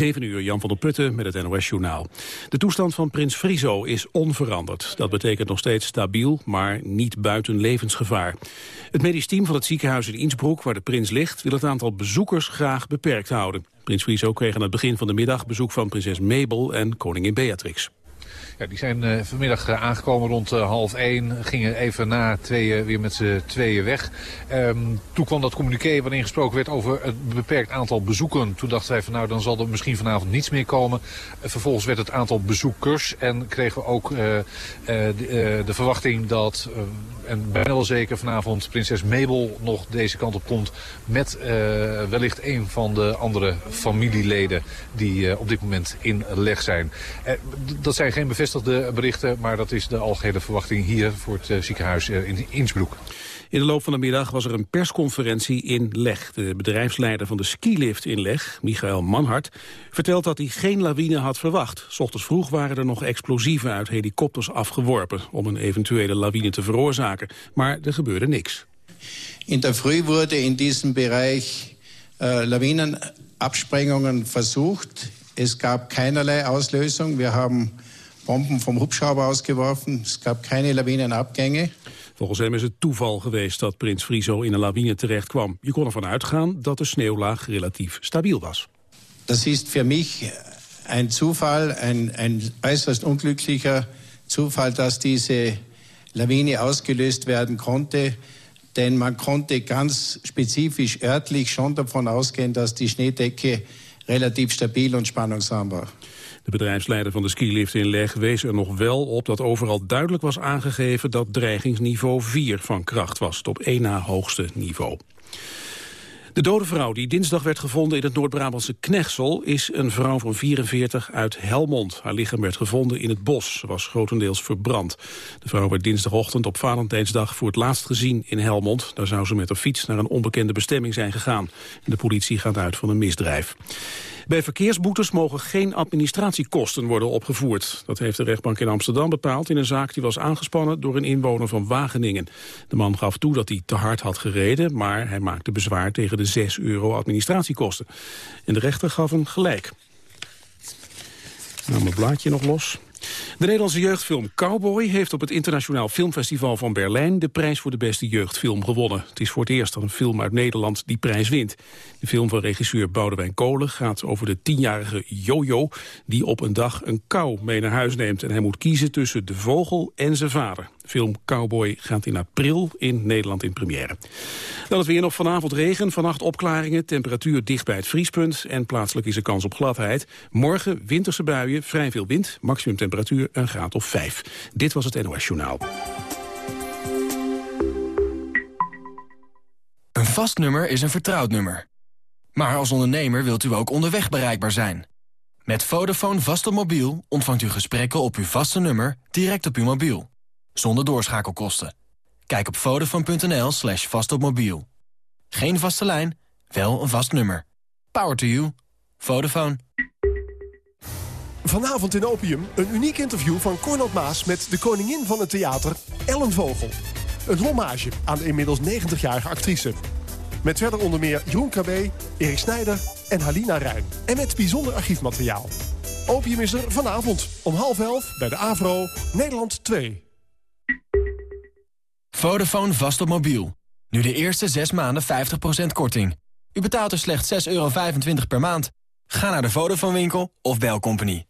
7 uur, Jan van der Putten met het NOS-journaal. De toestand van prins Friso is onveranderd. Dat betekent nog steeds stabiel, maar niet buiten levensgevaar. Het medisch team van het ziekenhuis in Innsbruck, waar de prins ligt... wil het aantal bezoekers graag beperkt houden. Prins Friso kreeg aan het begin van de middag bezoek van prinses Mabel en koningin Beatrix. Ja, die zijn uh, vanmiddag uh, aangekomen rond uh, half één. Gingen even na tweeën weer met z'n tweeën weg. Um, toen kwam dat communiqué waarin gesproken werd over het beperkt aantal bezoeken. Toen dachten wij van nou dan zal er misschien vanavond niets meer komen. vervolgens werd het aantal bezoekers en kregen we ook de, de, verwachting dat en bijna wel zeker vanavond prinses Mabel nog deze kant op komt... met wellicht een van de andere familieleden die op dit moment in leg zijn. Dat zijn geen bevestigde berichten, maar dat is de algehele verwachting hier voor het ziekenhuis in Innsbruck. In de loop van de middag was er een persconferentie in Leg. De bedrijfsleider van de skilift in Leg, Michael Manhart, vertelt dat hij geen lawine had verwacht. S ochtends vroeg waren er nog explosieven uit helikopters afgeworpen om een eventuele lawine te veroorzaken. Maar er gebeurde niks. In der Früh wurde in diesem Bereich äh, Lawinenabsprengungen versucht. Es gab keinerlei Auslösung. Wir haben Bomben vom Hubschrauber ausgeworfen. Es gab keine Lawinenabgänge. Volgens hem is het toeval geweest dat prins Friso in een lawine terecht kwam. Je kon ervan uitgaan dat de sneeuwlaag relatief stabiel was. Dat is voor mij een Zufall, een, een äußerst unglücklicher Zufall, dass diese Lawine ausgelöst werden konnte. Denn man konnte ganz spezifisch örtlich schon davon ausgehen, dass die Schneedecke relativ stabil und spannungsarm war. De bedrijfsleider van de skilift in Leg wees er nog wel op dat overal duidelijk was aangegeven dat dreigingsniveau 4 van kracht was, het op één na hoogste niveau. De dode vrouw die dinsdag werd gevonden in het Noord-Brabantse Knechtsel... is een vrouw van 44 uit Helmond. Haar lichaam werd gevonden in het bos. Ze was grotendeels verbrand. De vrouw werd dinsdagochtend op Valentijnsdag voor het laatst gezien in Helmond. Daar zou ze met haar fiets naar een onbekende bestemming zijn gegaan. de politie gaat uit van een misdrijf. Bij verkeersboetes mogen geen administratiekosten worden opgevoerd. Dat heeft de rechtbank in Amsterdam bepaald in een zaak die was aangespannen door een inwoner van Wageningen. De man gaf toe dat hij te hard had gereden, maar hij maakte bezwaar tegen de 6 euro administratiekosten. En de rechter gaf hem gelijk. Nou, mijn blaadje nog los. De Nederlandse jeugdfilm Cowboy heeft op het Internationaal Filmfestival van Berlijn de prijs voor de beste jeugdfilm gewonnen. Het is voor het eerst dat een film uit Nederland die prijs wint. De film van regisseur Boudewijn Kolen gaat over de tienjarige Jojo die op een dag een kou mee naar huis neemt. En hij moet kiezen tussen de vogel en zijn vader film Cowboy gaat in april in Nederland in première. Dan het weer nog vanavond regen, vannacht opklaringen, temperatuur dicht bij het vriespunt en plaatselijk is er kans op gladheid. Morgen winterse buien, vrij veel wind, maximum temperatuur een graad of 5. Dit was het NOS Journaal. Een vast nummer is een vertrouwd nummer. Maar als ondernemer wilt u ook onderweg bereikbaar zijn. Met Vodafone vast op mobiel ontvangt u gesprekken op uw vaste nummer direct op uw mobiel zonder doorschakelkosten. Kijk op vodafone.nl slash vastopmobiel. Geen vaste lijn, wel een vast nummer. Power to you. Vodafone. Vanavond in Opium een uniek interview van Cornel Maas... met de koningin van het theater, Ellen Vogel. Een hommage aan de inmiddels 90-jarige actrice. Met verder onder meer Jeroen KB, Erik Snijder en Halina Ruin. En met bijzonder archiefmateriaal. Opium is er vanavond om half elf bij de AVRO, Nederland 2. Vodafone vast op mobiel. Nu de eerste 6 maanden 50% korting. U betaalt er slechts 6,25 euro per maand. Ga naar de Vodafone winkel of bel Company.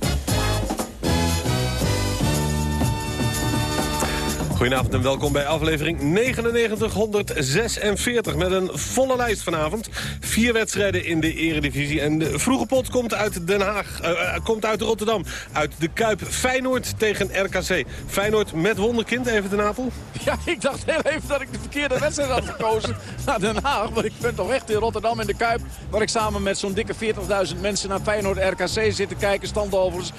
Goedenavond en welkom bij aflevering 9946 met een volle lijst vanavond. Vier wedstrijden in de eredivisie en de vroege pot komt uit Den Haag, uh, komt uit Rotterdam. Uit de Kuip Feyenoord tegen RKC. Feyenoord met wonderkind, even ten Apel. Ja, ik dacht heel even dat ik de verkeerde wedstrijd had gekozen naar Den Haag. Maar ik ben toch echt in Rotterdam in de Kuip. Waar ik samen met zo'n dikke 40.000 mensen naar Feyenoord RKC zit te kijken. Stand overigens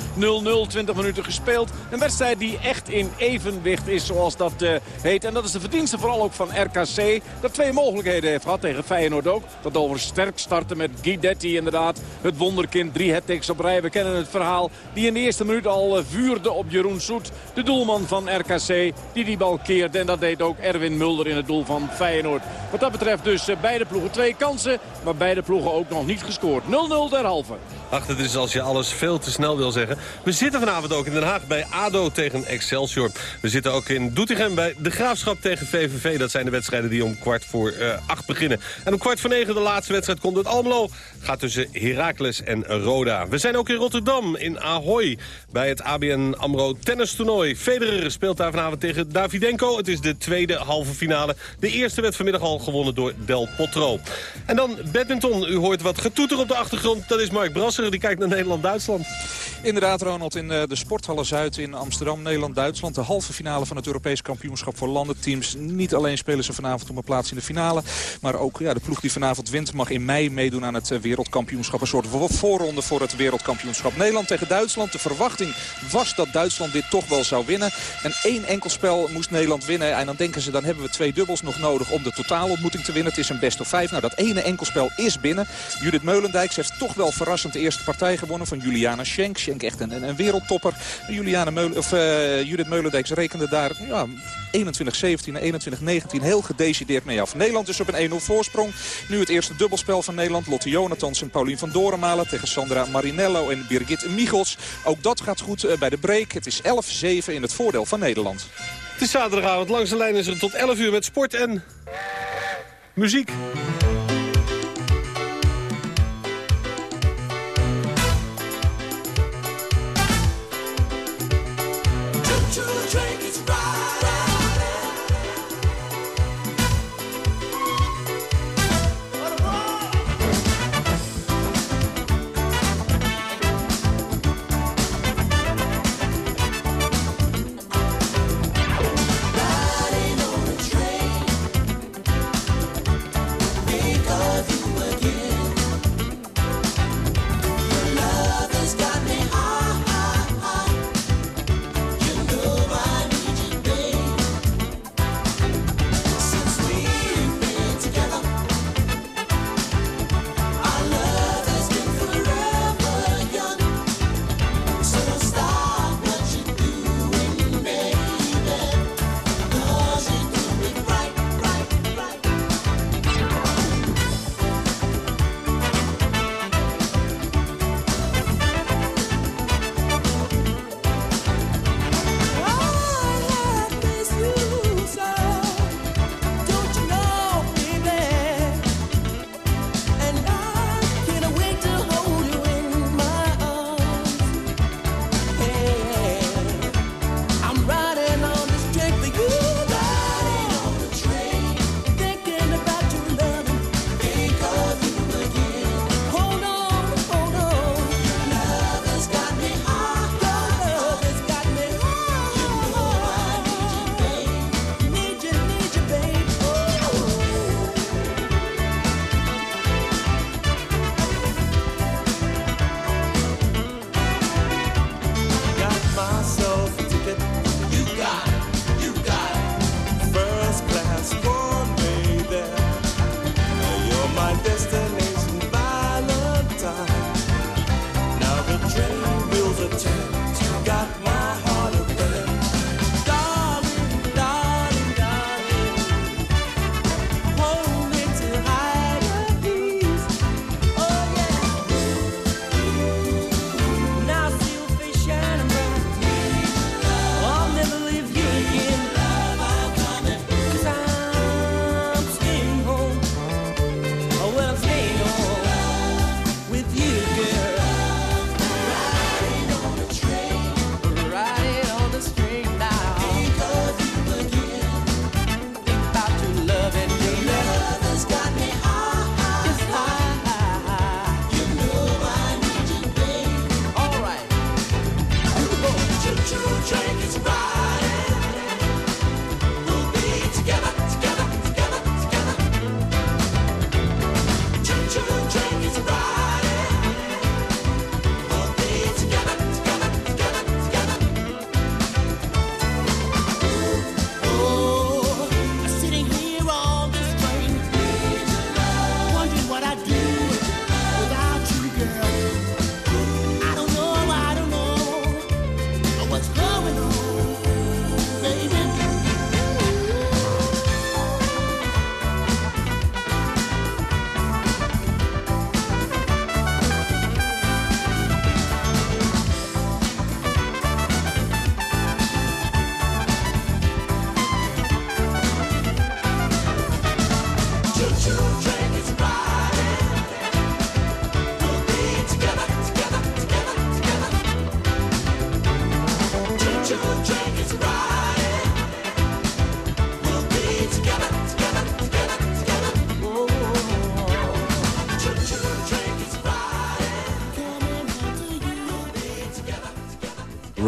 0-0, 20 minuten gespeeld. Een wedstrijd die echt in evenwicht is zoals dat uh, heet. En dat is de verdienste vooral ook van RKC. Dat twee mogelijkheden heeft gehad tegen Feyenoord ook. Dat over sterk starten met Guidetti inderdaad. Het wonderkind, drie hat op rij. We kennen het verhaal. Die in de eerste minuut al uh, vuurde op Jeroen Soet. De doelman van RKC. Die die bal keerde. En dat deed ook Erwin Mulder in het doel van Feyenoord. Wat dat betreft dus uh, beide ploegen twee kansen. Maar beide ploegen ook nog niet gescoord. 0-0 derhalve. Ach, het is als je alles veel te snel wil zeggen. We zitten vanavond ook in Den Haag bij ADO tegen Excelsior. We zitten ook in Doetinchem bij De Graafschap tegen VVV. Dat zijn de wedstrijden die om kwart voor uh, acht beginnen. En om kwart voor negen de laatste wedstrijd komt het Almelo. Gaat tussen Heracles en Roda. We zijn ook in Rotterdam, in Ahoy, bij het ABN AMRO tennistoernooi. Federer speelt daar vanavond tegen Davidenko. Het is de tweede halve finale. De eerste werd vanmiddag al gewonnen door Del Potro. En dan badminton. U hoort wat getoeter op de achtergrond. Dat is Mark Brasser, die kijkt naar Nederland-Duitsland. Inderdaad, Ronald, in de Sporthalle Zuid in Amsterdam, Nederland-Duitsland. De halve finale van het Europees kampioenschap voor landenteams. Niet alleen spelen ze vanavond om een plaats in de finale. Maar ook ja, de ploeg die vanavond wint mag in mei meedoen aan het eh, wereldkampioenschap. Een soort voorronde voor het wereldkampioenschap. Nederland tegen Duitsland. De verwachting was dat Duitsland dit toch wel zou winnen. En één enkel spel moest Nederland winnen. En dan denken ze, dan hebben we twee dubbels nog nodig om de totaalontmoeting te winnen. Het is een best of vijf. Nou, dat ene enkelspel is binnen. Judith Meulendijk heeft toch wel verrassend de eerste partij gewonnen van Juliana Schenk. Schenk echt een, een wereldtopper. Juliana Meul of, uh, Judith Meulendijk rekende daar ja, 21-17 en 21-19 heel gedecideerd mee af. Nederland is op een 1-0 voorsprong. Nu het eerste dubbelspel van Nederland. Lotte Jonathans en Paulien van Dorenmalen tegen Sandra Marinello en Birgit Michels. Ook dat gaat goed eh, bij de break. Het is 11-7 in het voordeel van Nederland. Het is zaterdagavond. Langs de lijn is er tot 11 uur met sport en muziek.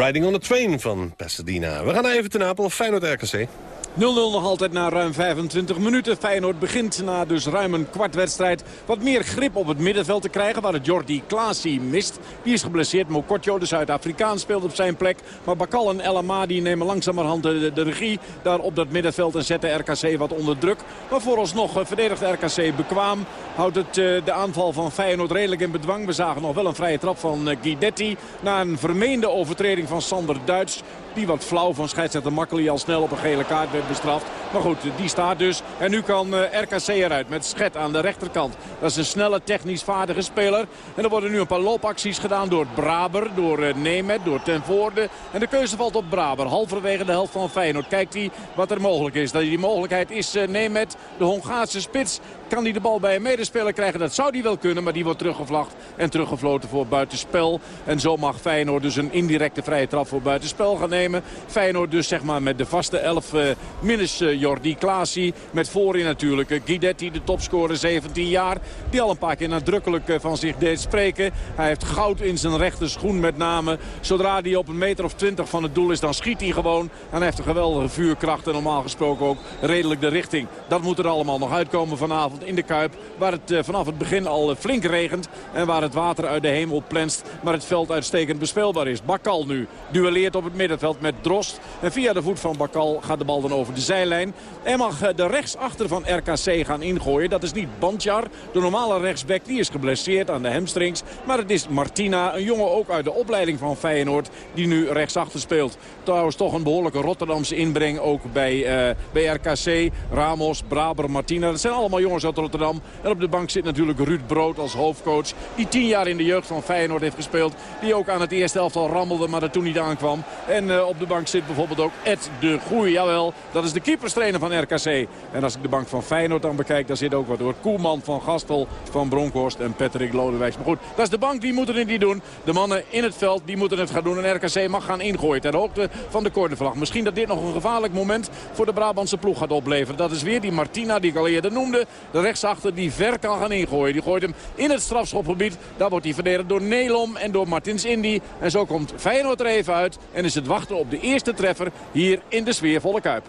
Riding on a Train van Pasadena. We gaan even te Napel, Feyenoord-RKC. 0-0 nog altijd na ruim 25 minuten. Feyenoord begint na dus ruim een kwart wedstrijd wat meer grip op het middenveld te krijgen. Waar het Jordi Klaasie mist. Die is geblesseerd. Mokotjo, de Zuid-Afrikaan, speelt op zijn plek. Maar Bakal en El Amadi nemen langzamerhand de, regie daar op dat middenveld. En zetten RKC wat onder druk. Maar vooralsnog uh, verdedigt RKC bekwaam. Houdt het uh, de aanval van Feyenoord redelijk in bedwang. We zagen nog wel een vrije trap van uh, Guidetti. Na een vermeende overtreding van Sander Duits. Die wat flauw van scheidsrechter Makkeli al snel op een gele kaart werd bestraft. Maar goed, die staat dus. En nu kan uh, RKC eruit met Schet aan de rechterkant. Dat is een snelle, technisch vaardige speler. En er worden nu een paar loopacties gedaan door Braber, door uh, Nemet, door Ten Voorde. En de keuze valt op Braber. Halverwege de helft van Feyenoord. Kijkt hij wat er mogelijk is. Dat die mogelijkheid is uh, Nemet, de Hongaarse spits. Kan hij de bal bij een medespeler krijgen? Dat zou hij wel kunnen, maar die wordt teruggevlacht en teruggefloten voor buitenspel. En zo mag Feyenoord dus een indirecte vrije trap voor buitenspel gaan nemen. Feyenoord dus zeg maar met de vaste elf uh, minus uh, Jordi Klaasie. Met voorin natuurlijk uh, Guidetti, de topscorer 17 jaar. Die al een paar keer nadrukkelijk van zich deed spreken. Hij heeft goud in zijn rechter schoen met name. Zodra hij op een meter of twintig van het doel is, dan schiet hij gewoon. En hij heeft een geweldige vuurkracht en normaal gesproken ook redelijk de richting. Dat moet er allemaal nog uitkomen vanavond in de Kuip. Waar het uh, vanaf het begin al uh, flink regent. En waar het water uit de hemel plenst. Maar het veld uitstekend bespeelbaar is. Bakal nu duelleert op het middenveld met Drost. En via de voet van Bakal gaat de bal dan over de zijlijn. En mag uh, de rechtsachter van RKC gaan ingooien. Dat is niet Bandjar. De normale rechtsback die is geblesseerd aan de hamstrings. Maar het is Martina. Een jongen ook uit de opleiding van Feyenoord. Die nu rechtsachter speelt. Trouwens toch een behoorlijke Rotterdamse inbreng ook bij, bij RKC. Ramos, Braber, Martina. Dat zijn allemaal jongens uit Rotterdam. En op de bank zit natuurlijk Ruud Brood als hoofdcoach. Die tien jaar in de jeugd van Feyenoord heeft gespeeld. Die ook aan het eerste elftal rammelde, maar er toen niet aankwam. En uh, op de bank zit bijvoorbeeld ook Ed de Goeie. Jawel, dat is de keeperstrainer van RKC. En als ik de bank van Feyenoord dan bekijk, daar zit ook wat door. Koelman van Gastel, van Bronkhorst en Patrick Lodewijks. Maar goed, dat is de bank, die moeten het niet doen. De mannen in het veld, die moeten het gaan doen. En RKC mag gaan ingooien ter hoogte van de cornervlag. Misschien dat dit nog een gevaarlijk moment voor de Brabantse ploeg gaat opleveren. Dat is weer die Martina die ik al eerder noemde. De rechtsachter die ver kan gaan ingooien. Die gooit hem in het strafschopgebied. Daar wordt hij verdedigd door Nelom en door Martins Indy. En zo komt Feyenoord er even uit. En is het wachten op de eerste treffer hier in de sfeervolle Kuip.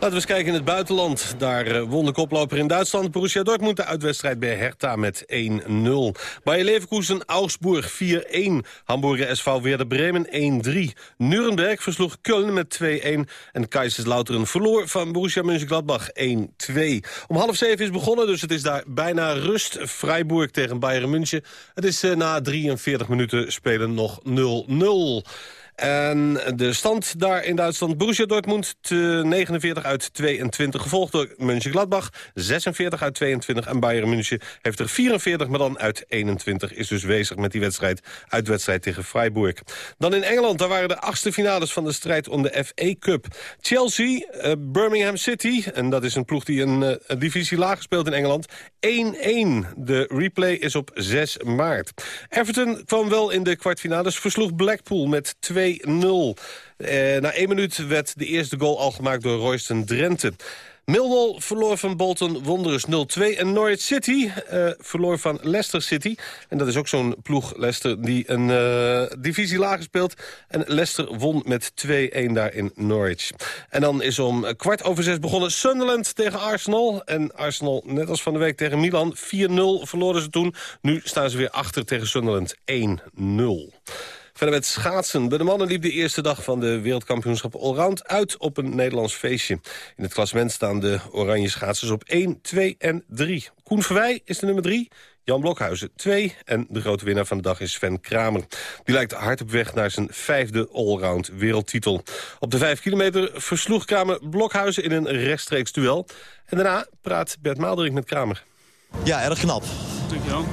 Laten we eens kijken in het buitenland. Daar uh, won de koploper in Duitsland. Borussia Dortmund de uitwedstrijd bij Hertha met 1-0. Bayer Leverkusen, Augsburg 4-1. Hamburger SV Werder Bremen 1-3. Nuremberg versloeg Köln met 2-1. En Kaiserslautern verloor van Borussia Mönchengladbach 1-2. Om half zeven is begonnen, dus het is daar bijna rust. Freiburg tegen Bayern München. Het is uh, na 43 minuten spelen nog 0-0. En de stand daar in Duitsland, Borussia Dortmund 49 uit 22, gevolgd door Mönchengladbach 46 uit 22 en Bayern München heeft er 44, maar dan uit 21 is dus bezig met die wedstrijd, uitwedstrijd tegen Freiburg. Dan in Engeland, daar waren de achtste finales van de strijd om de FA Cup. Chelsea, uh, Birmingham City, en dat is een ploeg die een, een divisie lager speelt in Engeland, 1-1. De replay is op 6 maart. Everton kwam wel in de kwartfinales, versloeg Blackpool met 2 2-0. Uh, na één minuut werd de eerste goal al gemaakt door Royston Drenthe. Millwall verloor van Bolton Wanderers 0-2. En Norwich City uh, verloor van Leicester City. En dat is ook zo'n ploeg, Leicester, die een uh, divisie lager speelt. En Leicester won met 2-1 daar in Norwich. En dan is om kwart over zes begonnen Sunderland tegen Arsenal. En Arsenal, net als van de week tegen Milan, 4-0 verloren ze toen. Nu staan ze weer achter tegen Sunderland 1-0. Verder met schaatsen. Bij de mannen liep de eerste dag van de wereldkampioenschap Allround uit op een Nederlands feestje. In het klassement staan de oranje schaatsers op 1, 2 en 3. Koen Verwij is de nummer 3. Jan Blokhuizen 2 en de grote winnaar van de dag is Sven Kramer. Die lijkt hard op weg naar zijn vijfde allround wereldtitel. Op de 5 kilometer versloeg Kramer Blokhuizen in een rechtstreeks duel. En daarna praat Bert Maalderink met Kramer. Ja, erg knap. Dankjewel.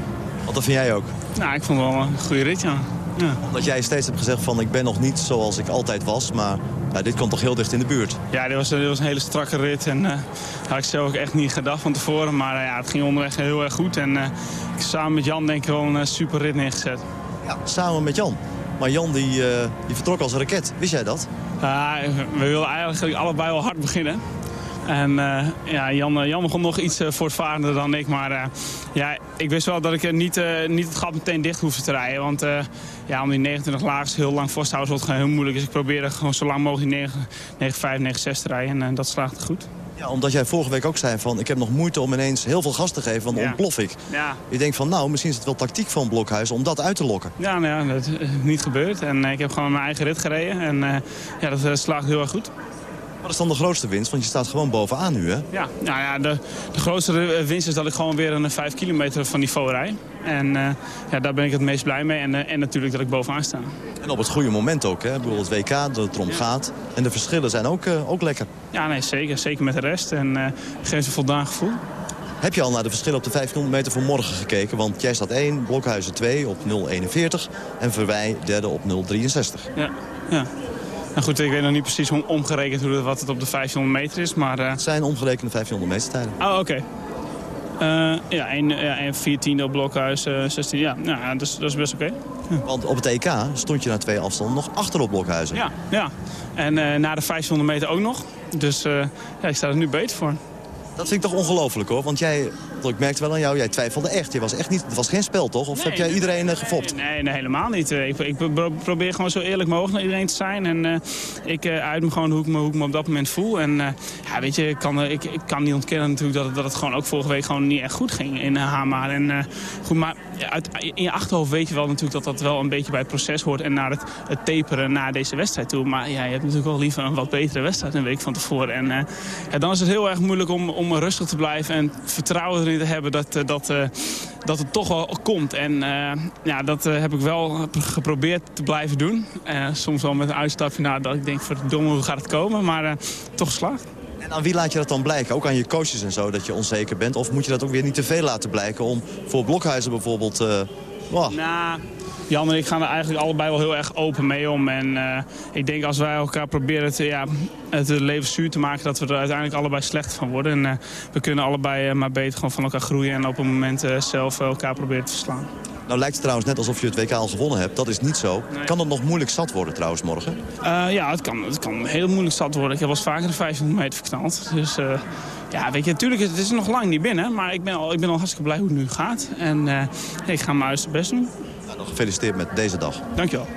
Wat dat vind jij ook? Nou, ik vond het wel een goede rit, ja. Ja. Omdat jij steeds hebt gezegd van ik ben nog niet zoals ik altijd was, maar ja, dit komt toch heel dicht in de buurt. Ja, dit was, dit was een hele strakke rit en uh, had ik zelf ook echt niet gedacht van tevoren. Maar uh, ja, het ging onderweg heel erg goed en uh, samen met Jan denk ik wel een super rit neergezet. Ja, samen met Jan. Maar Jan die, die vertrok als een raket. Wist jij dat? we wilden eigenlijk allebei wel hard beginnen. En eh, ja, Jan, Jan begon nog iets voortvarender dan ik. Maar ja, ik wist wel dat ik niet, niet het gat meteen dicht hoefde te rijden. Want ja, om die 29 laagjes heel lang vast te houden, wordt gewoon heel moeilijk. Dus ik probeerde gewoon zo lang mogelijk die 9, 9, 5, 6 te rijden. En dat slaagde goed. Ja, omdat jij vorige week ook zei van... ik heb nog moeite om ineens heel veel gas te geven, want dan ja. ontplof ik. Ja. Je denkt van, nou, misschien is het wel tactiek van Blokhuis om dat uit te lokken. Ja, nou ja dat is niet gebeurd. En ik heb gewoon mijn eigen rit gereden. En uh, ja, dat slaagt heel erg goed. Wat is dan de grootste winst? Want je staat gewoon bovenaan nu, hè? Ja, nou ja de, de grootste winst is dat ik gewoon weer een 5 kilometer van niveau rij. En uh, ja, daar ben ik het meest blij mee. En, uh, en natuurlijk dat ik bovenaan sta. En op het goede moment ook, hè? Bijvoorbeeld het WK, dat het erom ja. gaat. En de verschillen zijn ook, uh, ook lekker. Ja, nee, zeker. Zeker met de rest. En geeft een voldaan gevoel. Heb je al naar de verschillen op de 500 meter voor morgen gekeken? Want jij staat 1, Blokhuizen 2 op 0,41 en Verwij derde op 0,63. Ja, ja. Nou goed, ik weet nog niet precies om, omgerekend hoe, wat het op de 500 meter is, maar... Uh... Het zijn omgerekende 500 meter tijden. Oh, oké. Okay. Uh, ja, 1, ja, 14 op Blokhuis, uh, 16. Ja, ja dat, is, dat is best oké. Okay. Ja. Want op het EK stond je na twee afstanden nog achter op Blokhuizen. Ja, ja. en na de 500 meter ook nog. Dus ja, ik sta er nu beter voor. Dat vind ik toch ongelooflijk hoor. Want jij, ik merkte wel aan jou, jij twijfelde echt. Je was echt niet, het was geen spel toch? Of nee, heb jij iedereen uh, gefopt? Nee, nee, helemaal niet. Eh, ik, ik, probeer gewoon zo eerlijk mogelijk naar iedereen te zijn. En uh, ik uh, uit me gewoon hoe ik me, hoe ik me op dat moment voel. En ja, weet je, ik kan, ik, ik kan niet ontkennen natuurlijk dat het, dat het gewoon ook vorige week gewoon niet echt goed ging in Hama. En goed, maar uit, in je achterhoofd weet je wel natuurlijk dat dat wel een beetje bij het proces hoort. En naar het, het taperen naar deze wedstrijd toe. Maar ja, je hebt natuurlijk wel liever een wat betere wedstrijd een week van tevoren. En ja, dan is het heel erg moeilijk om, om rustig te blijven en vertrouwen erin hebben dat, uh, dat, uh, dat het toch wel komt. En uh, ja, dat heb ik wel geprobeerd te blijven doen. soms wel met een uitstapje naar dat ik denk, verdomme, hoe gaat het komen? Maar toch geslaagd. En aan wie laat je dat dan blijken? Ook aan je coaches en zo, dat je onzeker bent? Of moet je dat ook weer niet te veel laten blijken om voor Blokhuizen bijvoorbeeld... Oh. Nou, Jan en ik gaan er eigenlijk allebei wel heel erg open mee om. En uh, ik denk als wij elkaar proberen te, ja, het leven zuur te maken... dat we er uiteindelijk allebei slecht van worden. En uh, we kunnen allebei uh, maar beter gewoon van elkaar groeien... en op een moment zelf elkaar proberen te verslaan. Nou lijkt het trouwens net alsof je het WK al gewonnen hebt. Dat is niet zo. Nee. Kan het nog moeilijk zat worden trouwens morgen? ja, het kan, het kan heel moeilijk zat worden. Ik heb wel eens vaker de 500 meter verknald. Dus ja, weet je, natuurlijk, het is nog lang niet binnen. Maar ik ben al, ik ben al hartstikke blij hoe het nu gaat. En ik ga mijn uiterste best doen. Gefeliciteerd met deze dag. Dankjewel.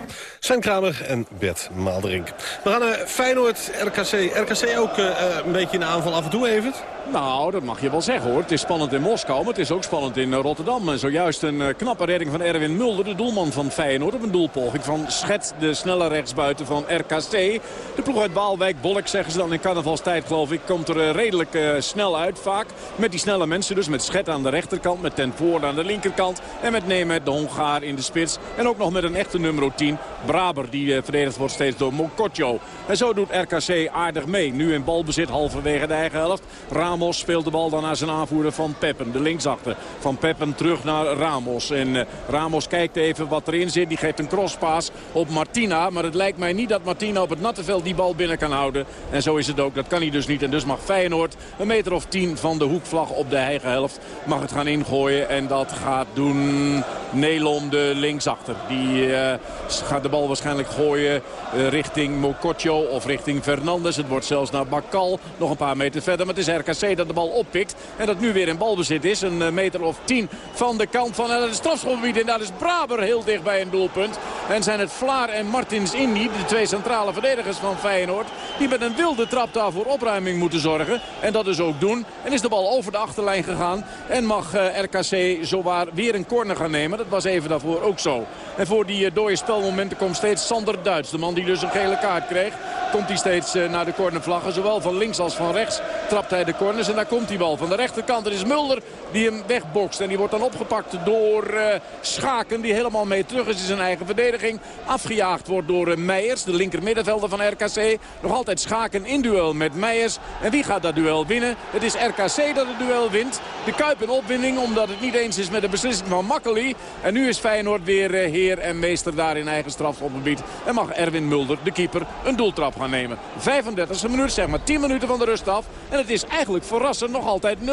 Sven Kramer en Bert Maalderink. We gaan naar Feyenoord, RKC. RKC ook uh, een beetje in de aanval af en toe, even. Nou, dat mag je wel zeggen hoor. Het is spannend in Moskou, maar het is ook spannend in Rotterdam. En zojuist een knappe redding van Erwin Mulder, de doelman van Feyenoord. Op een doelpoging van Schet, de snelle rechtsbuiten van RKC. De ploeg uit Waalwijk, Bolk zeggen ze dan in carnavalstijd geloof ik, komt er redelijk snel uit vaak. Met die snelle mensen dus, met Schet aan de rechterkant, met Ten Voorde aan de linkerkant. En met Nemet, de Hongaar, in de spits. En ook nog met een echte nummer 10, Braber, die verdedigd wordt steeds door Mokotjo. En zo doet RKC aardig mee. Nu in balbezit, halverwege de eigen helft. Ramos speelt de bal dan naar zijn aanvoerder Van Peppen. De linksachter van Peppen terug naar Ramos. En uh, Ramos kijkt even wat erin zit. Die geeft een crosspaas op Martina. Maar het lijkt mij niet dat Martina op het natte veld die bal binnen kan houden. En zo is het ook. Dat kan hij dus niet. En dus mag Feyenoord een meter of tien van de hoekvlag op de eigen helft. Mag het gaan ingooien. En dat gaat doen Nelom de linksachter. Die uh, gaat de bal waarschijnlijk gooien uh, richting Mokotjo of richting Fernandes. Het wordt zelfs naar Bakal. Nog een paar meter verder. Maar het is RKC dat de bal oppikt. En dat nu weer in balbezit is. Een eh, meter of tien van de kant van het strafschopgebied. En daar is Braber heel dicht bij een doelpunt. En zijn het Vlaar en Martins Indy, de twee centrale verdedigers van Feyenoord. Die met een wilde trap daar voor opruiming moeten zorgen. En dat dus ook doen. En is de bal over de achterlijn gegaan. En mag RKC zowaar weer een corner gaan nemen. Dat was even daarvoor ook zo. En voor die dode spelmomenten komt steeds Sander Duits. De man die dus een gele kaart kreeg. Komt hij steeds uh, naar de cornervlaggen. Zowel van links als van rechts trapt hij de corners. En daar komt die bal van de rechterkant. Er is Mulder die hem wegbokst. En die wordt dan opgepakt door uh, Schaken. Die helemaal mee terug is in zijn eigen verdediging. Afgejaagd wordt door uh, Meijers. De linker middenvelder van RKC. Nog altijd Schaken in duel met Meijers. En wie gaat dat duel winnen? Het is RKC dat het duel wint. De Kuip in opwinding omdat het niet eens is met de beslissing van Makkeli. En nu is Feyenoord weer heer en meester daar in eigen strafschopgebied. En mag Erwin Mulder, de keeper, een doeltrap gaan nemen. 35e minuut, zeg maar 10 minuten van de rust af. En het is eigenlijk verrassend nog altijd 0-0.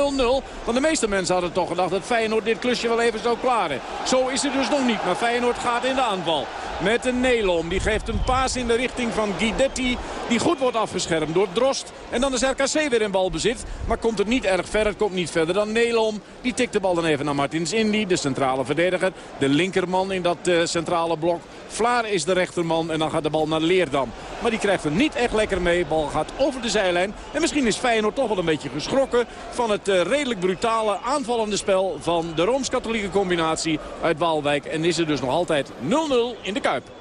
Want de meeste mensen hadden toch gedacht dat Feyenoord dit klusje wel even zou klaren. Zo is het dus nog niet. Maar Feyenoord gaat in de aanval met een Nelom. Die geeft een paas in de richting van Guidetti. Die goed wordt afgeschermd door Drost. En dan is RKC weer in balbezit. Maar komt het niet erg ver. Het komt niet verder dan Nelom. Die tikt de bal dan even naar Martins Indy. De centrale verdediger. De linkerman in dat uh, centrale blok. Vlaar is de rechterman. En dan gaat de bal naar Leerdam. Maar die krijgt er niet echt lekker mee. Bal gaat over de zijlijn. En misschien is Feyenoord toch wel een beetje geschrokken van het uh, redelijk brutale aanvallende spel van de Rooms-Katholieke combinatie uit Waalwijk. En is er dus nog altijd 0-0 in de Kuip.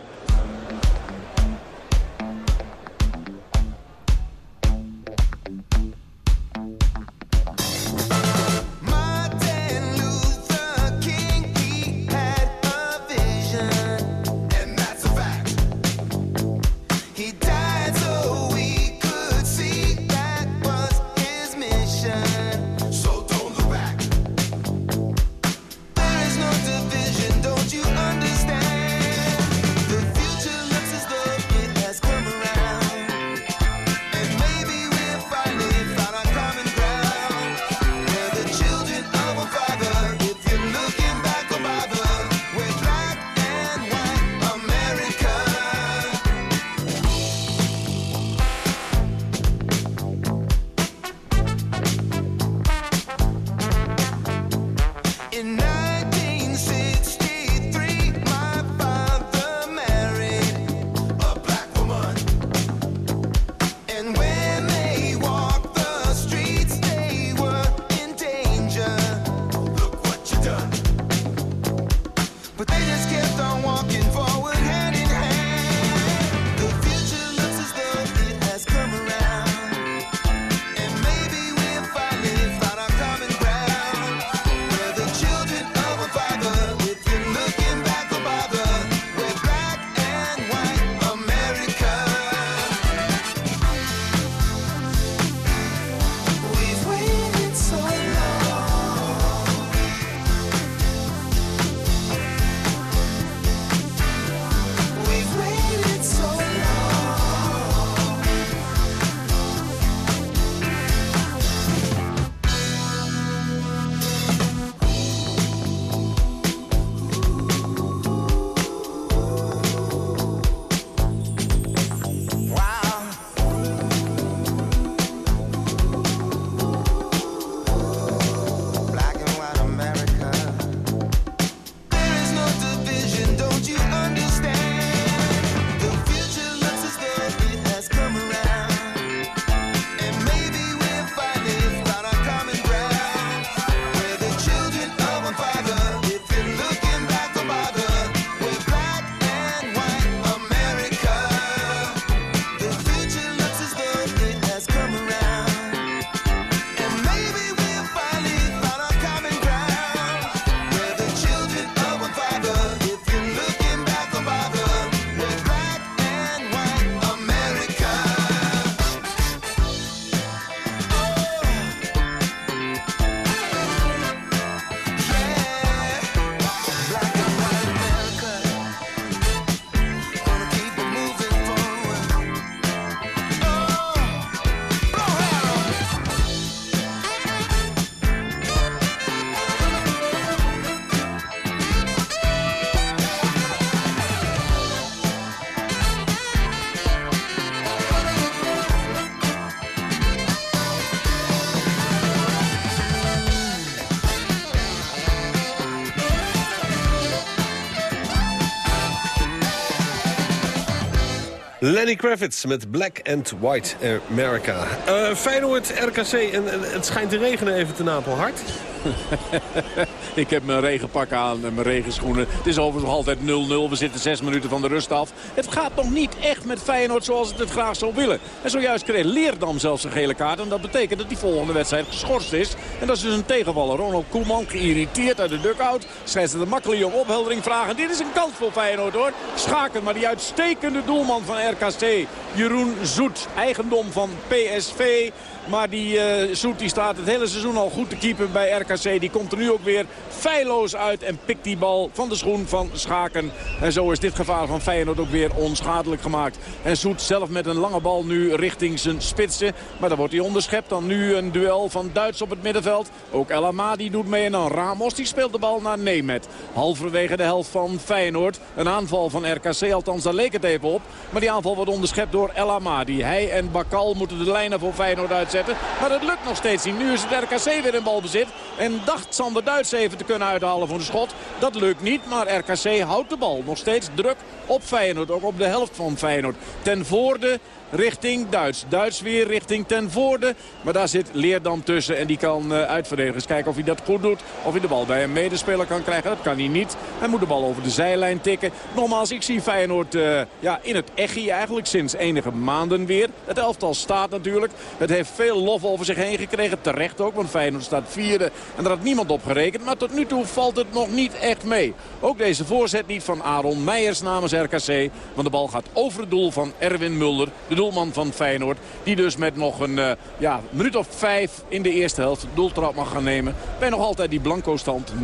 Lenny Kravitz met Black and White America. Uh, Feyenoord, RKC en, het schijnt te regenen even te Napel hard. ik heb mijn regenpak aan en mijn regenschoenen. Het is overigens nog altijd 0-0. We zitten zes minuten van de rust af. Het gaat nog niet echt met Feyenoord zoals het het graag zou willen. En zojuist kreeg Leerdam zelfs een gele kaart. En dat betekent dat die volgende wedstrijd geschorst is. En dat is dus een tegenvaller. Ronald Koeman geïrriteerd uit de dugout. Scheidt de makkelijk om opheldering vragen. Dit is een kans voor Feyenoord hoor. Schaken, maar die uitstekende doelman van RKC. Jeroen Zoet, eigendom van PSV Maar die uh, Soet die staat het hele seizoen al goed te keeper bij RKC. Die komt er nu ook weer feilloos uit en pikt die bal van de schoen van Schaken. En zo is dit gevaar van Feyenoord ook weer onschadelijk gemaakt. En Soet zelf met een lange bal nu richting zijn spitsen. Maar dan wordt hij onderschept. Dan nu een duel van Duits op het middenveld. Ook El Amadi doet mee. En dan Ramos die speelt de bal naar Nemet. Halverwege de helft van Feyenoord. Een aanval van RKC, althans daar leek het even op. Maar die aanval wordt onderschept door El Amadi. Hij en Bakal moeten de lijnen voor Feyenoord uitzetten. Maar dat lukt nog steeds niet. Nu is het RKC weer in balbezit. En dacht Sander Duits even te kunnen uithalen voor de schot. Dat lukt niet, maar RKC houdt de bal. Nog steeds druk op Feyenoord. Ook op de helft van Feyenoord. Ten voorde richting Duits. Duits weer richting ten voorde. Maar daar zit Leerdam tussen en die kan uh, uitverdedigen. Eens kijken of hij dat goed doet. Of hij de bal bij een medespeler kan krijgen. Dat kan hij niet. Hij moet de bal over de zijlijn tikken. Nogmaals, ik zie Feyenoord uh, ja, in het echi eigenlijk sinds enige maanden weer. Het elftal staat natuurlijk. Het heeft veel lof over zich heen gekregen. Terecht ook, want Feyenoord staat vierde. En daar had niemand op gerekend. Maar tot nu toe valt het nog niet echt mee. Ook deze voorzet niet van Aaron Meijers namens RKC. Want de bal gaat over het doel van Erwin Mulder. De doelman van Feyenoord. Die dus met nog een uh, ja, minuut of vijf in de eerste helft de doeltrap mag gaan nemen. Bij nog altijd die blanco stand 0-0.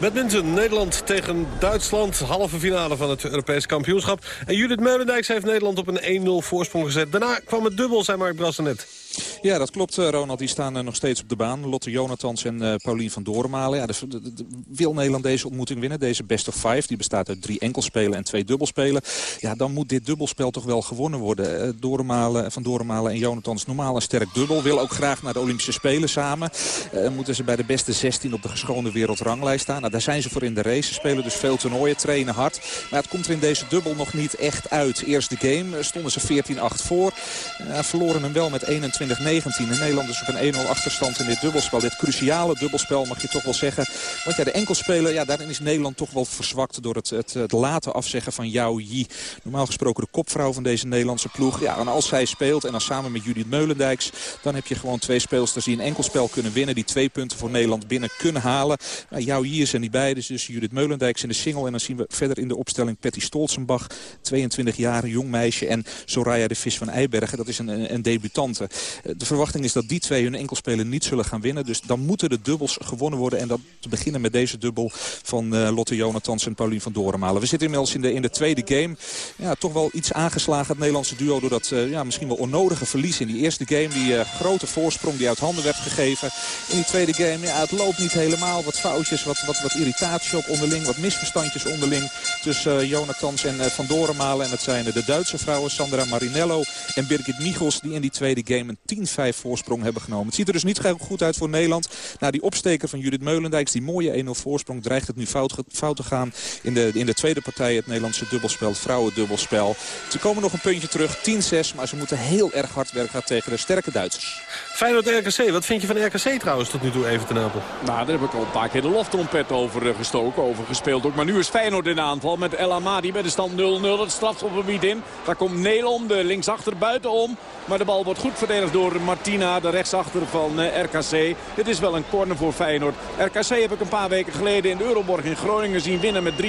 Badminton, Nederland tegen Duitsland. Halve finale van het Europees kampioenschap. En Judith Meulendijks heeft Nederland op een 1-0 voorsprong gezet. Daarna kwam het dubbel, zei Mark Brassenet. Ja, dat klopt, Ronald. Die staan nog steeds op de baan. Lotte Jonathans en uh, Paulien van Doormalen. Ja, de, de, wil Nederland deze ontmoeting winnen? Deze best of five, die bestaat uit drie enkelspelen en twee dubbelspelen. Ja, dan moet dit dubbelspel toch wel gewonnen worden. Doormalen, van Doormalen en Jonathans normaal een sterk dubbel. Wil ook graag naar de Olympische Spelen samen. Uh, moeten ze bij de beste 16 op de geschoonde wereldranglijst staan. Nou, daar zijn ze voor in de race. Ze spelen dus veel toernooien, trainen hard. Maar het komt er in deze dubbel nog niet echt uit. Eerste game stonden ze 14-8 voor. verloren hem wel met 21-19. Nederland dus op een 1-0 achterstand in dit dubbelspel. Dit cruciale dubbelspel mag je toch wel zeggen. Want ja, de enkelspelen, ja, daarin is Nederland toch wel verzwakt... door het, het, het afzeggen van Yao Yi. Normaal gesproken de kopvrouw van deze Nederlandse ploeg. Ja, en als zij speelt en dan samen met Judith Meulendijks... dan heb je gewoon twee speelsters die een enkelspel kunnen winnen. Die twee punten voor Nederland binnen kunnen halen. Nou, Yao Yi is er niet bij, dus, dus Judith Meulendijks in de single. En dan zien we verder in de opstelling Patty Stolzenbach. 22 jaar, jong meisje. En Soraya de Vis van Eibergen, dat is een, een debutante. De verwachting is dat die twee hun enkelspelen niet zullen gaan winnen. Dus dan moeten de dubbels gewonnen worden. En dat te beginnen met deze dubbel van uh, Lotte Jonathans en Paulien van Dorenmalen. We zitten inmiddels in de, in de tweede game. Ja, toch wel iets aangeslagen het Nederlandse duo. Door dat uh, ja, misschien wel onnodige verlies in die eerste game. Die grote voorsprong die uit handen werd gegeven. In die tweede game, ja, het loopt niet helemaal. Wat foutjes, wat, wat, wat irritatie op onderling. Wat misverstandjes onderling tussen Jonathans en Van Dorenmalen. En dat zijn de Duitse vrouwen Sandra Marinello en Birgit Michels. Die in die tweede game een 10-5 voorsprong hebben genomen. Het ziet er dus niet goed uit voor Nederland. Na die opsteker van Judith Meulendijks, die mooie 1-0 voorsprong... dreigt het nu fout, fout, te gaan in de, in de tweede partij. Het Nederlandse dubbelspel, het vrouwendubbelspel. Ze komen nog een puntje terug, 10-6. Maar ze moeten heel erg hard werken tegen de sterke Duitsers. Feyenoord-RKC, wat vind je van RKC trouwens tot nu toe even te Napel? Nou, daar heb ik al een paar keer de loftrompet over uh, gestoken, over gespeeld ook. Maar nu is Feyenoord in aanval met El Amadi bij de stand 0-0. Het strafschopgebied in. Daar komt Nelom, de linksachter, buitenom. Maar de bal wordt goed verdedigd door Martina, de rechtsachter van uh, RKC. Dit is wel een corner voor Feyenoord. RKC heb ik een paar weken geleden in de Euroborg in Groningen zien winnen met 3-0.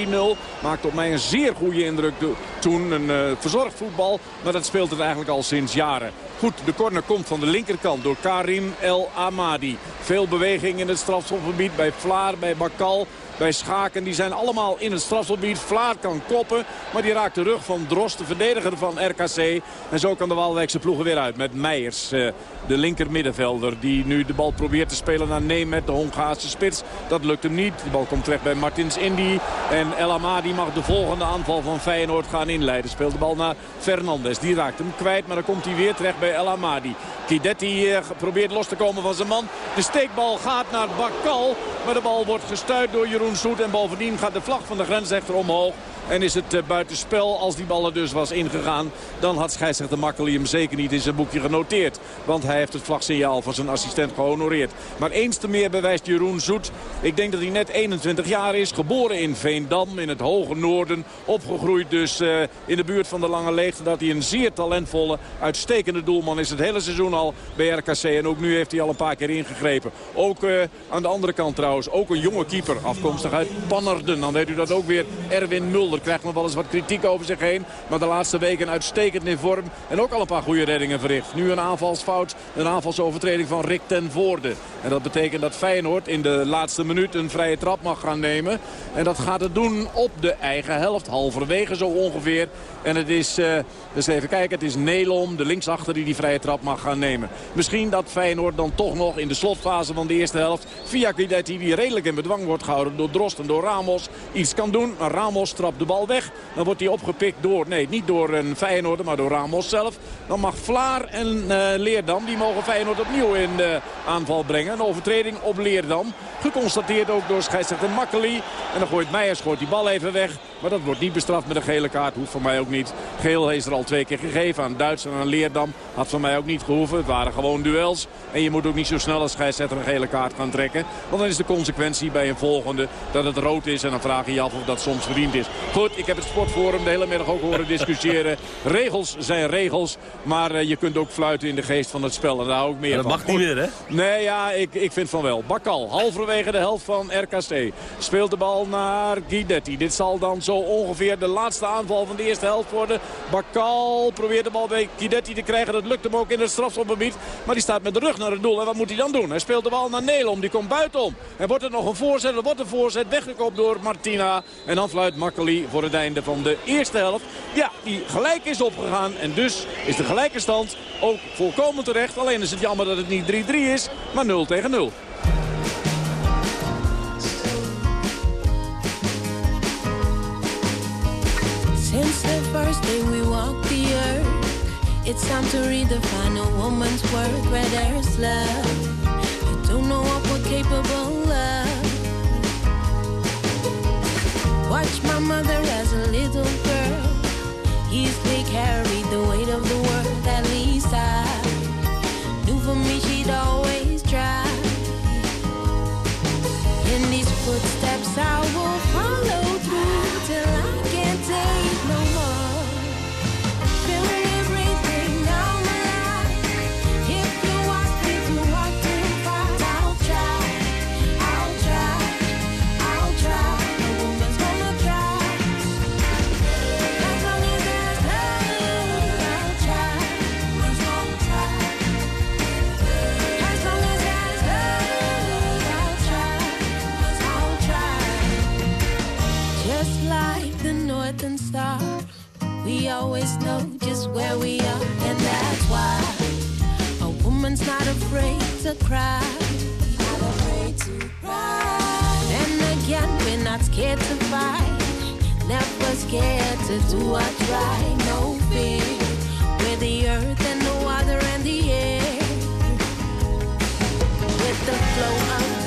Maakt op mij een zeer goede indruk toen. Een uh, verzorgd voetbal, maar dat speelt het eigenlijk al sinds jaren. Goed, de corner komt van de linkerkant door Karim El Amadi. Veel beweging in het strafschopgebied bij Vlaar, bij Bakal bij Schaken. Die zijn allemaal in het strafgebied. Vlaar kan koppen, maar die raakt de rug van Drost, de verdediger van RKC. En zo kan de Waalwijkse ploegen weer uit met Meijers, de linker middenvelder. Die nu de bal probeert te spelen naar Nemet, de Hongaarse spits. Dat lukt hem niet. De bal komt terecht bij Martins Indy. En El Amadi mag de volgende aanval van Feyenoord gaan inleiden. Speelt de bal naar Fernandes. Die raakt hem kwijt, maar dan komt hij weer terecht bij El Amadi. Kidetti probeert los te komen van zijn man. De steekbal gaat naar Bakal, maar de bal wordt gestuurd door Jeroen Soet. En bovendien gaat de vlag van de grensrechter omhoog. En is het uh, buitenspel als die bal er dus was ingegaan. Dan had scheidsrechter Makkeli hem zeker niet in zijn boekje genoteerd. Want hij heeft het vlagsignaal van zijn assistent gehonoreerd. Maar eens te meer bewijst Jeroen Zoet. Ik denk dat hij net 21 jaar is. Geboren in Veendam in het hoge noorden. Opgegroeid dus uh, in de buurt van de Lange Leegte. Dat hij een zeer talentvolle, uitstekende doelman is. Het hele seizoen al bij RKC. En ook nu heeft hij al een paar keer ingegrepen. Ook uh, aan de andere kant trouwens. Ook een jonge keeper afkomstig uit Pannerden. Dan weet u dat ook weer Erwin Mulder Krijgt nog wel eens wat kritiek over zich heen. Maar de laatste weken uitstekend in vorm. En ook al een paar goede reddingen verricht. Nu een aanvalsfout, een aanvalsovertreding van Rick ten Voorde. En dat betekent dat Feyenoord in de laatste minuut een vrije trap mag gaan nemen. En dat gaat het doen op de eigen helft. Halverwege zo ongeveer. En het is, uh, dus even kijken, het is Nelom, de linksachter die die vrije trap mag gaan nemen. Misschien dat Feyenoord dan toch nog in de slotfase van de eerste helft... via Guidetti, die redelijk in bedwang wordt gehouden door Drost en door Ramos... iets kan doen. Ramos trapt de bal weg. Dan wordt hij opgepikt door, nee, niet door een Feyenoord, maar door Ramos zelf. Dan mag Vlaar en uh, Leerdam, die mogen Feyenoord opnieuw in de aanval brengen. Een overtreding op Leerdam. Geconstateerd ook door scheidsrechter Makkeli. En dan gooit Meijers gooit die bal even weg. Maar dat wordt niet bestraft met een gele kaart. Hoeft voor mij ook niet. Geel is er al twee keer gegeven aan Duits en aan Leerdam. Had voor mij ook niet gehoeven. Het waren gewoon duels. En je moet ook niet zo snel als scheidsrechter een gele kaart gaan trekken. Want dan is de consequentie bij een volgende dat het rood is. En dan vraag je je af of dat soms verdiend is. Goed, ik heb het sportforum de hele middag ook horen discussiëren. regels zijn regels. Maar uh, je kunt ook fluiten in de geest van het spel. En daar hou ik meer dat van. mag niet meer, hè? Nee, ja, ik, ik vind van wel. Bakal, halverwege de helft van RKC. Speelt de bal naar Guidetti. Dit zal dan zo ongeveer de laatste aanval van de eerste helft worden. Bakal probeert de bal bij Guidetti te krijgen. Dat lukt hem ook in het strafschopgebied. Maar die staat met de rug naar het doel. En wat moet hij dan doen? Hij speelt de bal naar Nelom. Die komt buitenom. En wordt er nog een voorzet. Er wordt een voorzet weggekopt door Martina. En dan fluit Makkeli voor het einde van de eerste helft. Ja, die gelijk is opgegaan. En dus is de gelijke stand ook volkomen terecht. Alleen is het jammer dat het niet 3-3 is, maar 0 tegen 0. Since the first day we walked it's time to redefine a woman's worth where there's love. You don't know what we're capable of. Watch my mother as a little girl. Easily carried the weight of the world, at least I knew for me she'd always try. In these footsteps I will follow through till I the northern star, we always know just where we are, and that's why a woman's not afraid to cry. Not afraid to cry. Then again, we're not scared to fight. Never scared to do what's right. No fear. We're the earth and the water and the air. With the flow of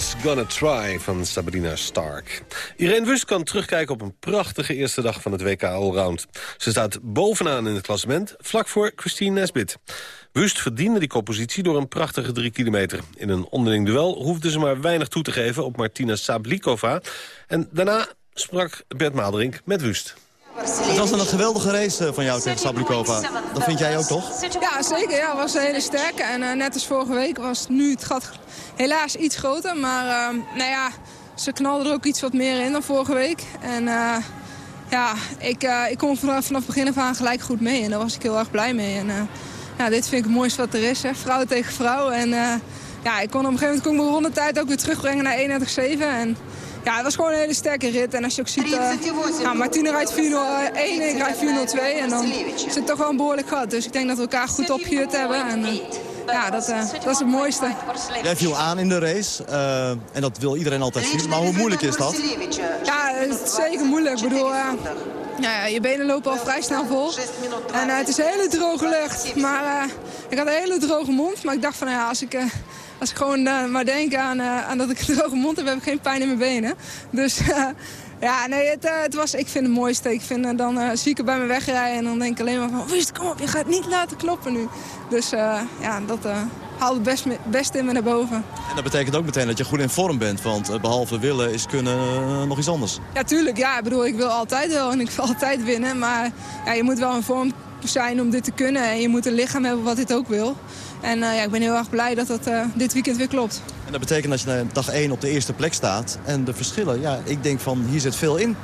Gonna Try van Sabrina Stark. Irene Wust kan terugkijken op een prachtige eerste dag van het WK Allround. Ze staat bovenaan in het klassement, vlak voor Christine Nesbit. Wust verdiende die koppositie door een prachtige drie kilometer. In een onderling duel hoefde ze maar weinig toe te geven op Martina Sablikova. En daarna sprak Bert Maalderink met Wust. Het was een geweldige race eh, van jou tegen Sablikova. Dat vind jij ook toch? Ja, zeker. Ja, het was een hele sterke. En eh, net als vorige week was nu het gat helaas iets groter. Maar eh, nou ja, ze knalden er ook iets wat meer in dan vorige week. En eh, ja, ik, eh, ik kon vanaf, vanaf begin af aan gelijk goed mee. En daar was ik heel erg blij mee. En eh, ja, dit vind ik het mooiste wat er is. Hè. Vrouw tegen vrouw. En eh, ja, ik kon op een gegeven moment kon ik mijn rondetijd ook weer terugbrengen naar 31-7. En ja, het was gewoon een hele sterke rit. En als je ook ziet, uh, ja, Martine rijdt 4-0-1 en ik rijd 4-0-2. En dan is het toch wel een behoorlijk gat. Dus ik denk dat we elkaar goed opgehuurd hebben. En eh, ja, dat, dat is het mooiste. Jij viel aan in de race en dat wil iedereen altijd zien. Maar hoe moeilijk is dat? Ja, het is zeker moeilijk. Ik bedoel, ja, je benen lopen al vrij snel vol. En het is hele droge lucht. Maar ik had een hele droge mond. Maar ik dacht van, nou ja, als ik, als ik gewoon eh, maar denk aan, eh, aan dat ik een droge mond heb, heb ik geen pijn in mijn benen. Dus eh, ja, nee, het, het was, ik vind het mooiste. Ik vind, dan zie ik er bij me wegrijden en dan denk ik alleen maar van, Wust, kom op, je gaat niet laten kloppen nu. Dus ja, dat haalde het best, best in me naar boven. En dat betekent ook meteen dat je goed in vorm bent. Want eh, behalve willen is kunnen nog iets anders. Ja, tuurlijk. Ja, ik bedoel, ik wil altijd wel en ik wil altijd winnen. Maar ja, je moet wel in vorm zijn om dit te kunnen. En je moet een lichaam hebben wat dit ook wil. En eh, ja, ik ben heel erg blij dat dat eh, dit weekend weer klopt. En dat betekent dat je dag 1 op de eerste plek staat. En de verschillen, ja, ik denk van hier zit veel in.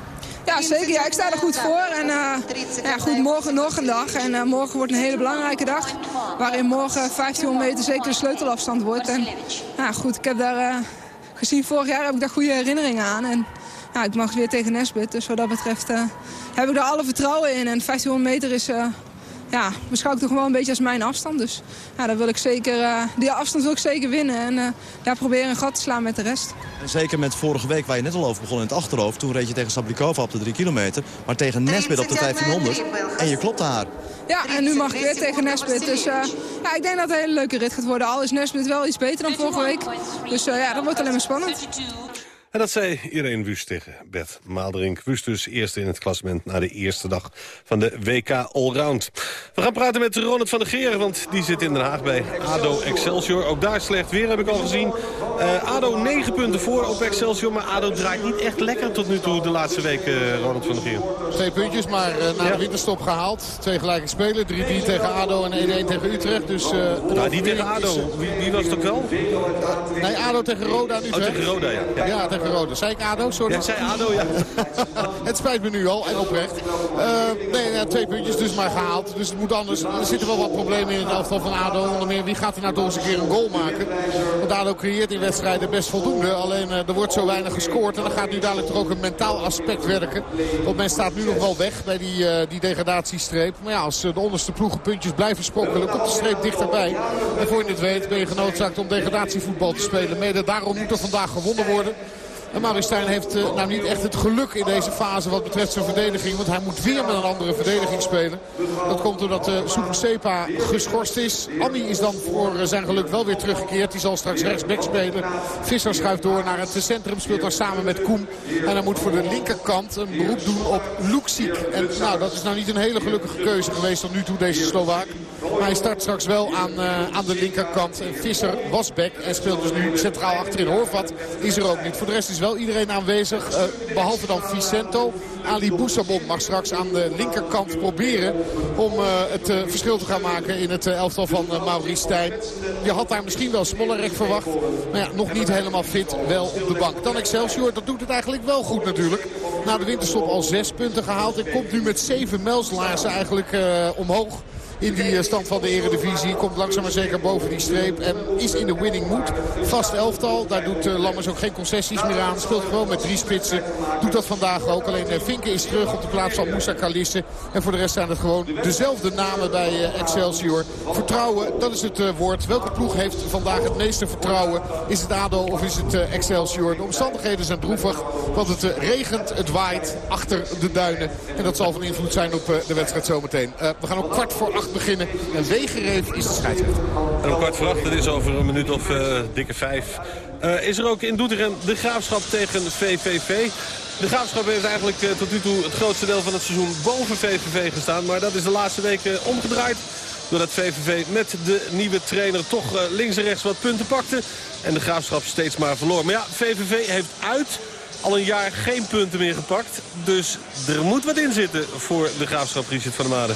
Ja, zeker. Ja, ik sta er goed voor. En eh, ja, goed, morgen nog een dag. En morgen wordt een hele belangrijke dag. Waarin morgen 1500 meter zeker de sleutelafstand wordt. En ja, goed, ik heb daar gezien vorig jaar heb ik daar goede herinneringen aan. En ja, ik mag weer tegen Nesbit. Dus wat dat betreft heb ik er alle vertrouwen in. En 1500 meter is... ja, beschouw ik toch wel een beetje als mijn afstand. Dus ja, daar wil ik zeker, eh, die afstand wil ik zeker winnen. En eh, daar proberen een gat te slaan met de rest. En zeker met vorige week, waar je net al over begon in het achterhoofd. Toen reed je tegen Sablikova op de 3 kilometer. Maar tegen Nesbit op de 1500. En je klopte haar. Ja, en nu mag ik weer tegen Nesbit. Dus eh, ja, ik denk dat het een hele leuke rit gaat worden. Al is Nesbit wel iets beter dan vorige week. Dus eh, ja, dat wordt alleen maar spannend. En dat zei Irene Wust tegen Bert Maalderink. Wust dus eerste in het klassement na de eerste dag van de WK Allround. We gaan praten met Ronald van der Geer, want die zit in Den Haag bij ADO Excelsior. Ook daar slecht weer, heb ik al gezien. Eh, ADO 9 punten voor op Excelsior, maar ADO draait niet echt lekker tot nu toe de laatste week, eh, Ronald van der Geer. Twee puntjes, maar eh, na de winterstop gehaald. Twee gelijke spelen. 3-3 tegen ADO en 1-1 tegen Utrecht. Dus, Nou, die tegen ADO. Wie, wie was het ook wel? nee, ADO tegen Roda Utrecht. Oh, tegen Roda, ja. Ja. Ja, tegen Roda. Zei ik ADO? Sorry. Ja, ik zei ADO, ja. het spijt me nu al, en oprecht. Eh, nee, twee puntjes dus maar gehaald. Dus het moet anders. Er zitten wel wat problemen in het elftal van ADO. Onder meer, wie gaat er nou toch eens een keer een goal maken? Want ADO creëert in wedstrijden best voldoende. Alleen eh, er wordt zo weinig gescoord. En dan gaat nu dadelijk toch ook een mentaal aspect werken. Want men staat nu nog wel weg bij die, eh, die degradatiestreep. Maar ja, als de onderste ploegen puntjes blijven sprokkelen, komt de streep dichterbij. En voor je het weet ben je genoodzaakt om degradatievoetbal te spelen. Mede daarom moet er vandaag gewonnen worden. En Maurice Stijn heeft eh, nou niet echt het geluk in deze fase wat betreft zijn verdediging. Want hij moet weer met een andere verdediging spelen. Dat komt doordat uh, Soepen Sepa geschorst is. Annie is dan voor eh, zijn geluk wel weer teruggekeerd. Die zal straks rechtsback spelen. Visser schuift door naar het centrum. Speelt daar samen met Koem. En hij moet voor de linkerkant een beroep doen op Luxiek. En nou, dat is nou niet een hele gelukkige keuze geweest tot nu toe deze Slovaak. Maar hij start straks wel aan, aan de linkerkant. En Visser was back en speelt dus nu centraal achterin. Horvat is er ook niet. Voor de rest is wel iedereen aanwezig. Uh, behalve dan Vicento. Ali Boussabon mag straks aan de linkerkant proberen om uh, het uh, verschil te gaan maken in het elftal van Maurice Stijn. Je had daar misschien wel Smollerek verwacht. Maar ja, nog niet helemaal fit. Wel op de bank. Dan Excelsior, dat doet het eigenlijk wel goed natuurlijk. Na de winterstop al zes punten gehaald. En komt nu met zeven melslaarzen eigenlijk omhoog in die stand van de eredivisie. Komt langzaam maar zeker boven die streep. En is in de winning mood. Vast elftal. Daar doet uh, Lammers ook geen concessies meer aan. Speelt gewoon met drie spitsen. Doet dat vandaag ook. Alleen uh, Vinken is terug op de plaats van Moussa Kalisse. En voor de rest zijn het gewoon dezelfde namen bij Excelsior. Vertrouwen, dat is het woord. Welke ploeg heeft vandaag het meeste vertrouwen? Is het ADO of is het Excelsior? De omstandigheden zijn droevig. Want het regent, het waait achter de duinen. En dat zal van invloed zijn op de wedstrijd zometeen. we gaan op kwart voor acht beginnen. En Wegereef is de scheidsrechter. En om kwart voor acht, is over een minuut of uh, dikke vijf... Uh, is er ook in Doetinchem de Graafschap tegen VVV. De Graafschap heeft eigenlijk uh, tot nu toe het grootste deel van het seizoen boven VVV gestaan. Maar dat is de laatste weken omgedraaid. Doordat VVV met de nieuwe trainer toch links en rechts wat punten pakte. En de Graafschap steeds maar verloor. Maar ja, VVV heeft uit Al een jaar geen punten meer gepakt. Dus er moet wat in zitten voor de graafschap Richard van der Made.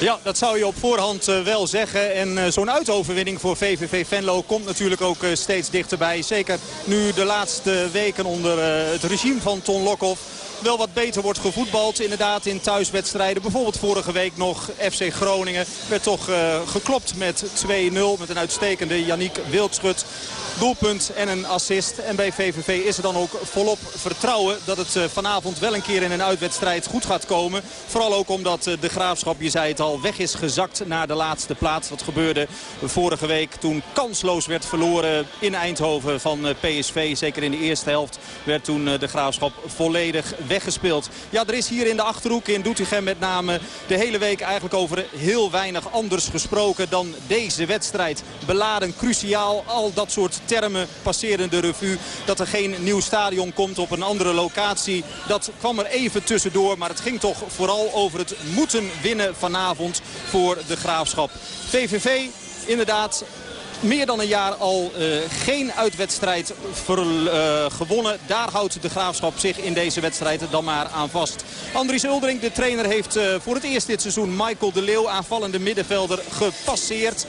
Ja, dat zou je op voorhand eh, wel zeggen. En eh, zo'n uitoverwinning voor VVV Venlo komt natuurlijk ook eh, steeds dichterbij. Zeker nu de laatste weken onder het regime van Ton Lokhoff wel wat beter wordt gevoetbald. Inderdaad in thuiswedstrijden. Bijvoorbeeld vorige week nog FC Groningen. Werd toch eh, geklopt met 2-0. Met een uitstekende Yannick Wildschut. Doelpunt en een assist. En bij VVV is er dan ook volop vertrouwen dat het eh, vanavond wel een keer in een uitwedstrijd goed gaat komen. Vooral ook omdat eh, de Graafschap, je zei het al, weg is gezakt naar de laatste plaats. Wat gebeurde vorige week toen kansloos werd verloren in Eindhoven van PSV. Zeker in de eerste helft werd toen de Graafschap volledig Ja, er is hier in de Achterhoek in Doetinchem met name de hele week eigenlijk over heel weinig anders gesproken dan deze wedstrijd. Beladen, cruciaal, al dat soort termen passeren de revue. Dat er geen nieuw stadion komt op een andere locatie. Dat kwam er even tussendoor, maar het ging toch vooral over het moeten winnen vanavond voor de Graafschap. VVV inderdaad meer dan een jaar al eh, geen uitwedstrijd eh, gewonnen. Daar houdt de Graafschap zich in deze wedstrijd dan maar aan vast. Andries Uldering, de trainer, heeft eh, voor het eerst dit seizoen Michael de Leeuw, aanvallende middenvelder, gepasseerd.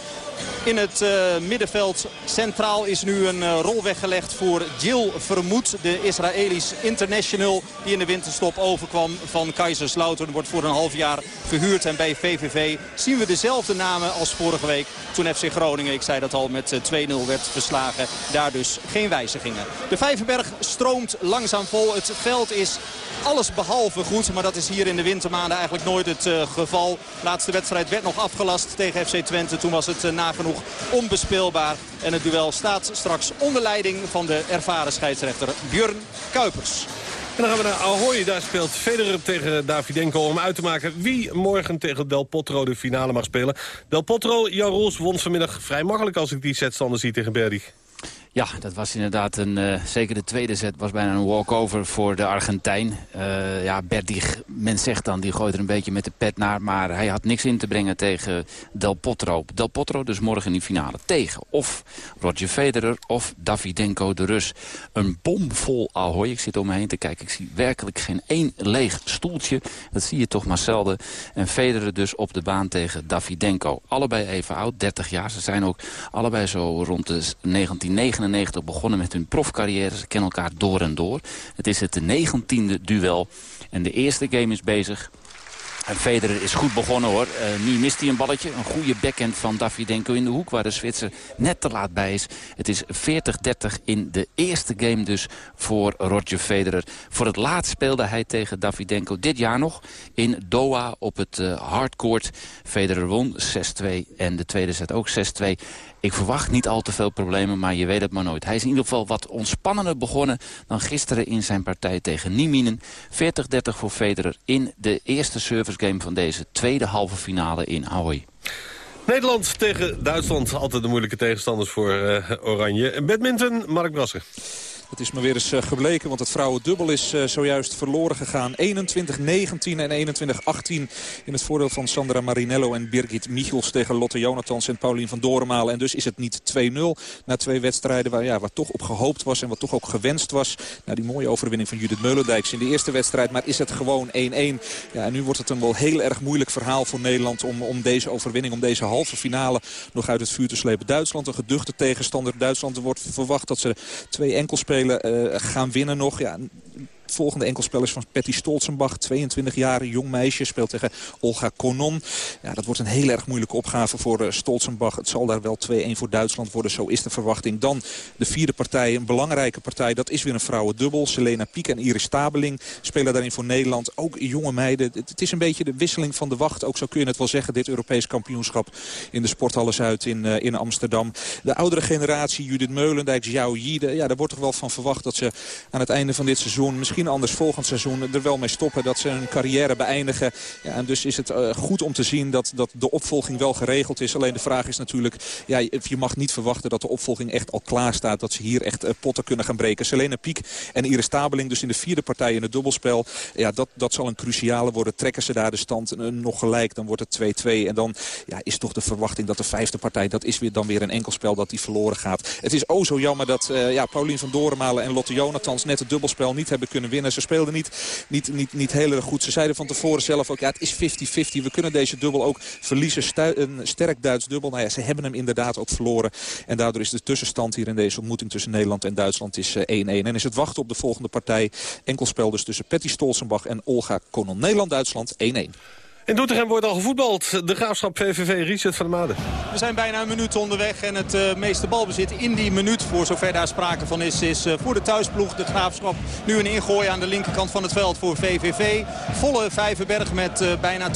In het eh, middenveld centraal is nu een eh, rol weggelegd voor Jill Vermoed. De Israëlisch international die in de winterstop overkwam van Kaiserslautern. Wordt voor een half jaar verhuurd. En bij VVV zien we dezelfde namen als vorige week. Toen FC Groningen, ik zei dat al, met eh, 2-0 werd verslagen. Daar dus geen wijzigingen. De Vijverberg stroomt langzaam vol. Het veld is alles behalve goed. Maar dat is hier in de wintermaanden eigenlijk nooit het eh, geval. Laatste wedstrijd werd nog afgelast tegen FC Twente. Toen was het eh, onbespeelbaar. En het duel staat straks onder leiding van de ervaren scheidsrechter Björn Kuipers. En dan gaan we naar Ahoy. Daar speelt Federer tegen Davidenko om uit te maken wie morgen tegen Del Potro de finale mag spelen. Del Potro, Jan Roos won vanmiddag vrij makkelijk als ik die setstanden zie tegen Berdig. Ja, dat was inderdaad een... eh, zeker de tweede set was bijna een walkover voor de Argentijn. Eh, ja, Bertig, men zegt dan, die gooit er een beetje met de pet naar. Maar hij had niks in te brengen tegen Del Potro. Del Potro dus morgen in die finale tegen of Roger Federer of Davidenko de Rus. Een bomvol Ahoy. Ik zit om me heen te kijken. Ik zie werkelijk geen één leeg stoeltje. Dat zie je toch maar zelden. En Federer dus op de baan tegen Davidenko. Allebei even oud, 30 jaar. Ze zijn ook allebei zo rond de 1999 begonnen met hun profcarrière. Ze kennen elkaar door en door. Het is het negentiende duel. En de eerste game is bezig. En Federer is goed begonnen hoor. Eh, nu mist hij een balletje. Een goede backhand van Davidenko in de hoek waar de Zwitser net te laat bij is. Het is 40-30 in de eerste game dus voor Roger Federer. Voor het laatst speelde hij tegen Davidenko dit jaar nog in Doha op het eh, hardcourt. Federer won 6-2 en de tweede set ook 6-2. Ik verwacht niet al te veel problemen, maar je weet het maar nooit. Hij is in ieder geval wat ontspannender begonnen dan gisteren in zijn partij tegen Nieminen. 40-30 voor Federer in de eerste servicegame van deze tweede halve finale in Ahoy. Nederland tegen Duitsland. Altijd de moeilijke tegenstanders voor eh, Oranje. Badminton, Mark Brasser. Het is maar weer eens eh, gebleken, want het vrouwendubbel is eh, zojuist verloren gegaan. 21-19 en 21-18 in het voordeel van Sandra Marinello en Birgit Michels tegen Lotte Jonathans en Paulien van Dorenmalen. En dus is het niet 2-0 na twee wedstrijden waar, ja, waar toch op gehoopt was en wat toch ook gewenst was. Na die mooie overwinning van Judith Meulendijks in de eerste wedstrijd. Maar is het gewoon 1-1. Ja, en nu wordt het een wel heel erg moeilijk verhaal voor Nederland om, om deze overwinning, om deze halve finale nog uit het vuur te slepen. Duitsland, een geduchte tegenstander. Duitsland wordt verwacht dat ze twee enkelspelers eh, gaan winnen nog. Ja, volgende enkelspel is van Patty Stolzenbach. 22 jaar, jong meisje. Speelt tegen Olga Konon. Ja, dat wordt een heel erg moeilijke opgave voor uh, Stolzenbach. Het zal daar wel 2-1 voor Duitsland worden. Zo is de verwachting. Dan de vierde partij, een belangrijke partij. Dat is weer een vrouwendubbel. Selena Piek en Iris Stabeling spelen daarin voor Nederland. Ook jonge meiden. Het, is een beetje de wisseling van de wacht. Ook zo kun je het wel zeggen. Dit Europees kampioenschap in de Sporthallen Zuid in, uh, in Amsterdam. De oudere generatie, Judith Meulendijk, Jouw Jiede. Ja, daar wordt toch wel van verwacht dat ze aan het einde van dit seizoen... misschien misschien anders volgend seizoen er wel mee stoppen. Dat ze hun carrière beëindigen. Ja, en dus is het eh, goed om te zien dat, dat de opvolging wel geregeld is. Alleen de vraag is natuurlijk, ja, je mag niet verwachten dat de opvolging echt al klaar staat. Dat ze hier echt eh, potten kunnen gaan breken. Selena Piek en Iris Stabeling dus in de vierde partij in het dubbelspel. Ja, dat, dat zal een cruciale worden. Trekken ze daar de stand eh, nog gelijk, dan wordt het 2-2. En dan ja, is toch de verwachting dat de vijfde partij, dat is weer dan weer een enkelspel dat die verloren gaat. Het is oh zo jammer dat eh, ja, Paulien van Dorenmalen en Lotte Jonathans net het dubbelspel niet hebben kunnen winnen. Ze speelden niet, niet, niet, niet heel erg goed. Ze zeiden van tevoren zelf ook, ja, het is 50-50. We kunnen deze dubbel ook verliezen. Een sterk Duits dubbel. Nou ja, ze hebben hem inderdaad ook verloren. En daardoor is de tussenstand hier in deze ontmoeting tussen Nederland en Duitsland is 1-1. En is het wachten op de volgende partij. Enkelspel dus tussen Patty Stolzenbach en Olga Konon. Nederland-Duitsland 1-1. In Doetinchem wordt al gevoetbald. De graafschap VVV, Richard van der Made. We zijn bijna een minuut onderweg en het eh, meeste balbezit in die minuut, voor zover daar sprake van is, is eh, voor de thuisploeg. De Graafschap nu een ingooi aan de linkerkant van het veld voor VVV. Volle Vijverberg met eh, bijna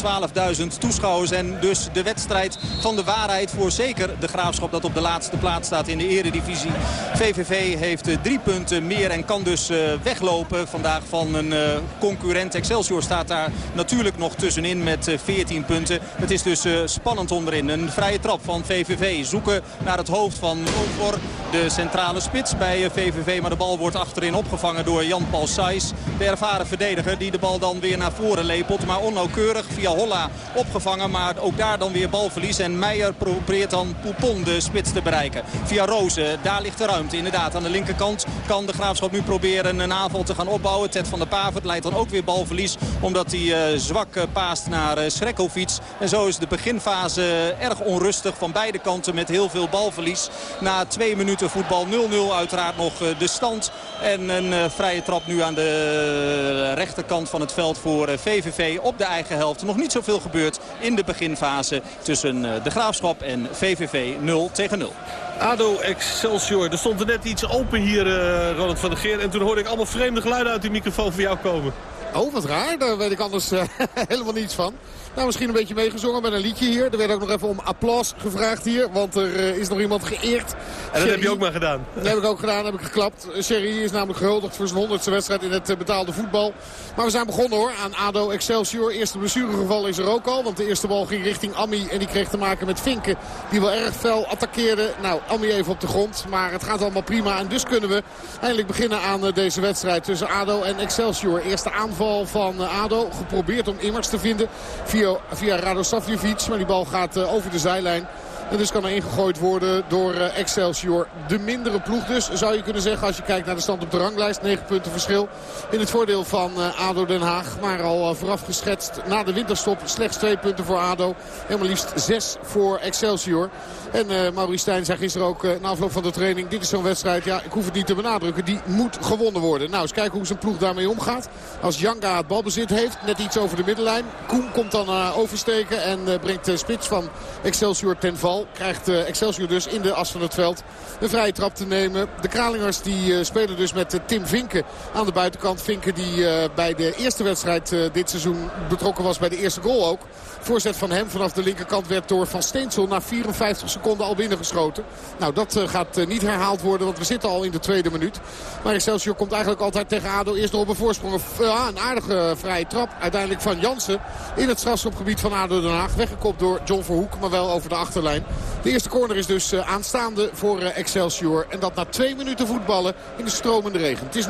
12.000 toeschouwers en dus de wedstrijd van de waarheid voor zeker de Graafschap dat op de laatste plaats staat in de eredivisie. VVV heeft drie punten meer en kan dus weglopen vandaag van een concurrent. Excelsior staat daar natuurlijk nog tussenin met eh, 14 punten. Het is dus eh, spannend onderin. Een vrije trap van VVV. Zoeken naar het hoofd van Ovor, de centrale spits bij eh, VVV. Maar de bal wordt achterin opgevangen door Jan-Paul Sijs. De ervaren verdediger die de bal dan weer naar voren lepelt. Maar onnauwkeurig via Holla opgevangen. Maar ook daar dan weer balverlies. En Meijer probeert dan Poupon de spits te bereiken. Via Rozen, daar ligt de ruimte. Inderdaad, aan de linkerkant kan de Graafschap nu proberen een aanval te gaan opbouwen. Ted van der Pavert leidt dan ook weer balverlies. Omdat hij eh, zwak eh, paast naar uh, Srekovic. En zo is de beginfase erg onrustig van beide kanten met heel veel balverlies. Na twee minuten voetbal 0-0 uiteraard nog eh, de stand. En een eh, vrije trap nu aan de rechterkant van het veld voor eh, VVV op de eigen helft. Nog niet zoveel gebeurd in de beginfase tussen eh, de Graafschap en VVV 0 tegen 0. ADO Excelsior. Er stond er net iets open hier, eh, Ronald van der Geer. En toen hoorde ik allemaal vreemde geluiden uit die microfoon van jou komen. Oh, wat raar. Daar weet ik anders eh, helemaal niets van. Nou, misschien een beetje meegezongen met een liedje hier. Er werd ook nog even om applaus gevraagd hier. Want er eh, is nog iemand geëerd. En dat heb je ook maar gedaan. Dat heb ik ook gedaan, heb ik geklapt. Sherry is namelijk gehuldigd voor zijn honderdste wedstrijd in het eh, betaalde voetbal. Maar we zijn begonnen hoor aan ADO Excelsior. Eerste blessuregeval is er ook al. Want de eerste bal ging richting Ammi. En die kreeg te maken met Vinken. Die wel erg fel attaqueerde. Nou, Ammi even op de grond. Maar het gaat allemaal prima. En dus kunnen we eindelijk beginnen aan eh, deze wedstrijd tussen ADO en Excelsior. Eerste aanval van eh, ADO. Geprobeerd om Immers te vinden via, via Radosavljevic. Maar die bal gaat eh, over de zijlijn. En dus kan er ingegooid worden door eh, Excelsior. De mindere ploeg dus, zou je kunnen zeggen. Als je kijkt naar de stand op de ranglijst. 9 punten verschil in het voordeel van ADO Den Haag. Maar al vooraf geschetst na de winterstop slechts 2 punten voor ADO. Helemaal liefst 6 voor Excelsior. En uh, Maurice Stijn zei gisteren ook uh, na afloop van de training... dit is zo'n wedstrijd, ja, ik hoef het niet te benadrukken. Die moet gewonnen worden. Nou, eens kijken hoe zijn ploeg daarmee omgaat. Als Janga het balbezit heeft, net iets over de middenlijn. Koen komt dan uh, oversteken en brengt de spits van Excelsior ten val. Krijgt Excelsior dus in de as van het veld een vrije trap te nemen. De Kralingers die spelen dus met Tim Vinken aan de buitenkant. Vinken die bij de eerste wedstrijd dit seizoen betrokken was bij de eerste goal ook. Voorzet van hem vanaf de linkerkant werd door Van Steensel na 54 seconden al binnengeschoten. Nou, dat uh, gaat uh, niet herhaald worden, want we zitten al in de tweede minuut. Maar Excelsior komt eigenlijk altijd tegen ADO eerst nog op een voorsprong. Uh, een aardige vrije trap uiteindelijk van Jansen in het strafschopgebied van ADO Den Haag. Weggekopt door John Verhoek, maar wel over de achterlijn. De eerste corner is dus aanstaande voor Excelsior. En dat na twee minuten voetballen in de stromende regen. Het is 0-0.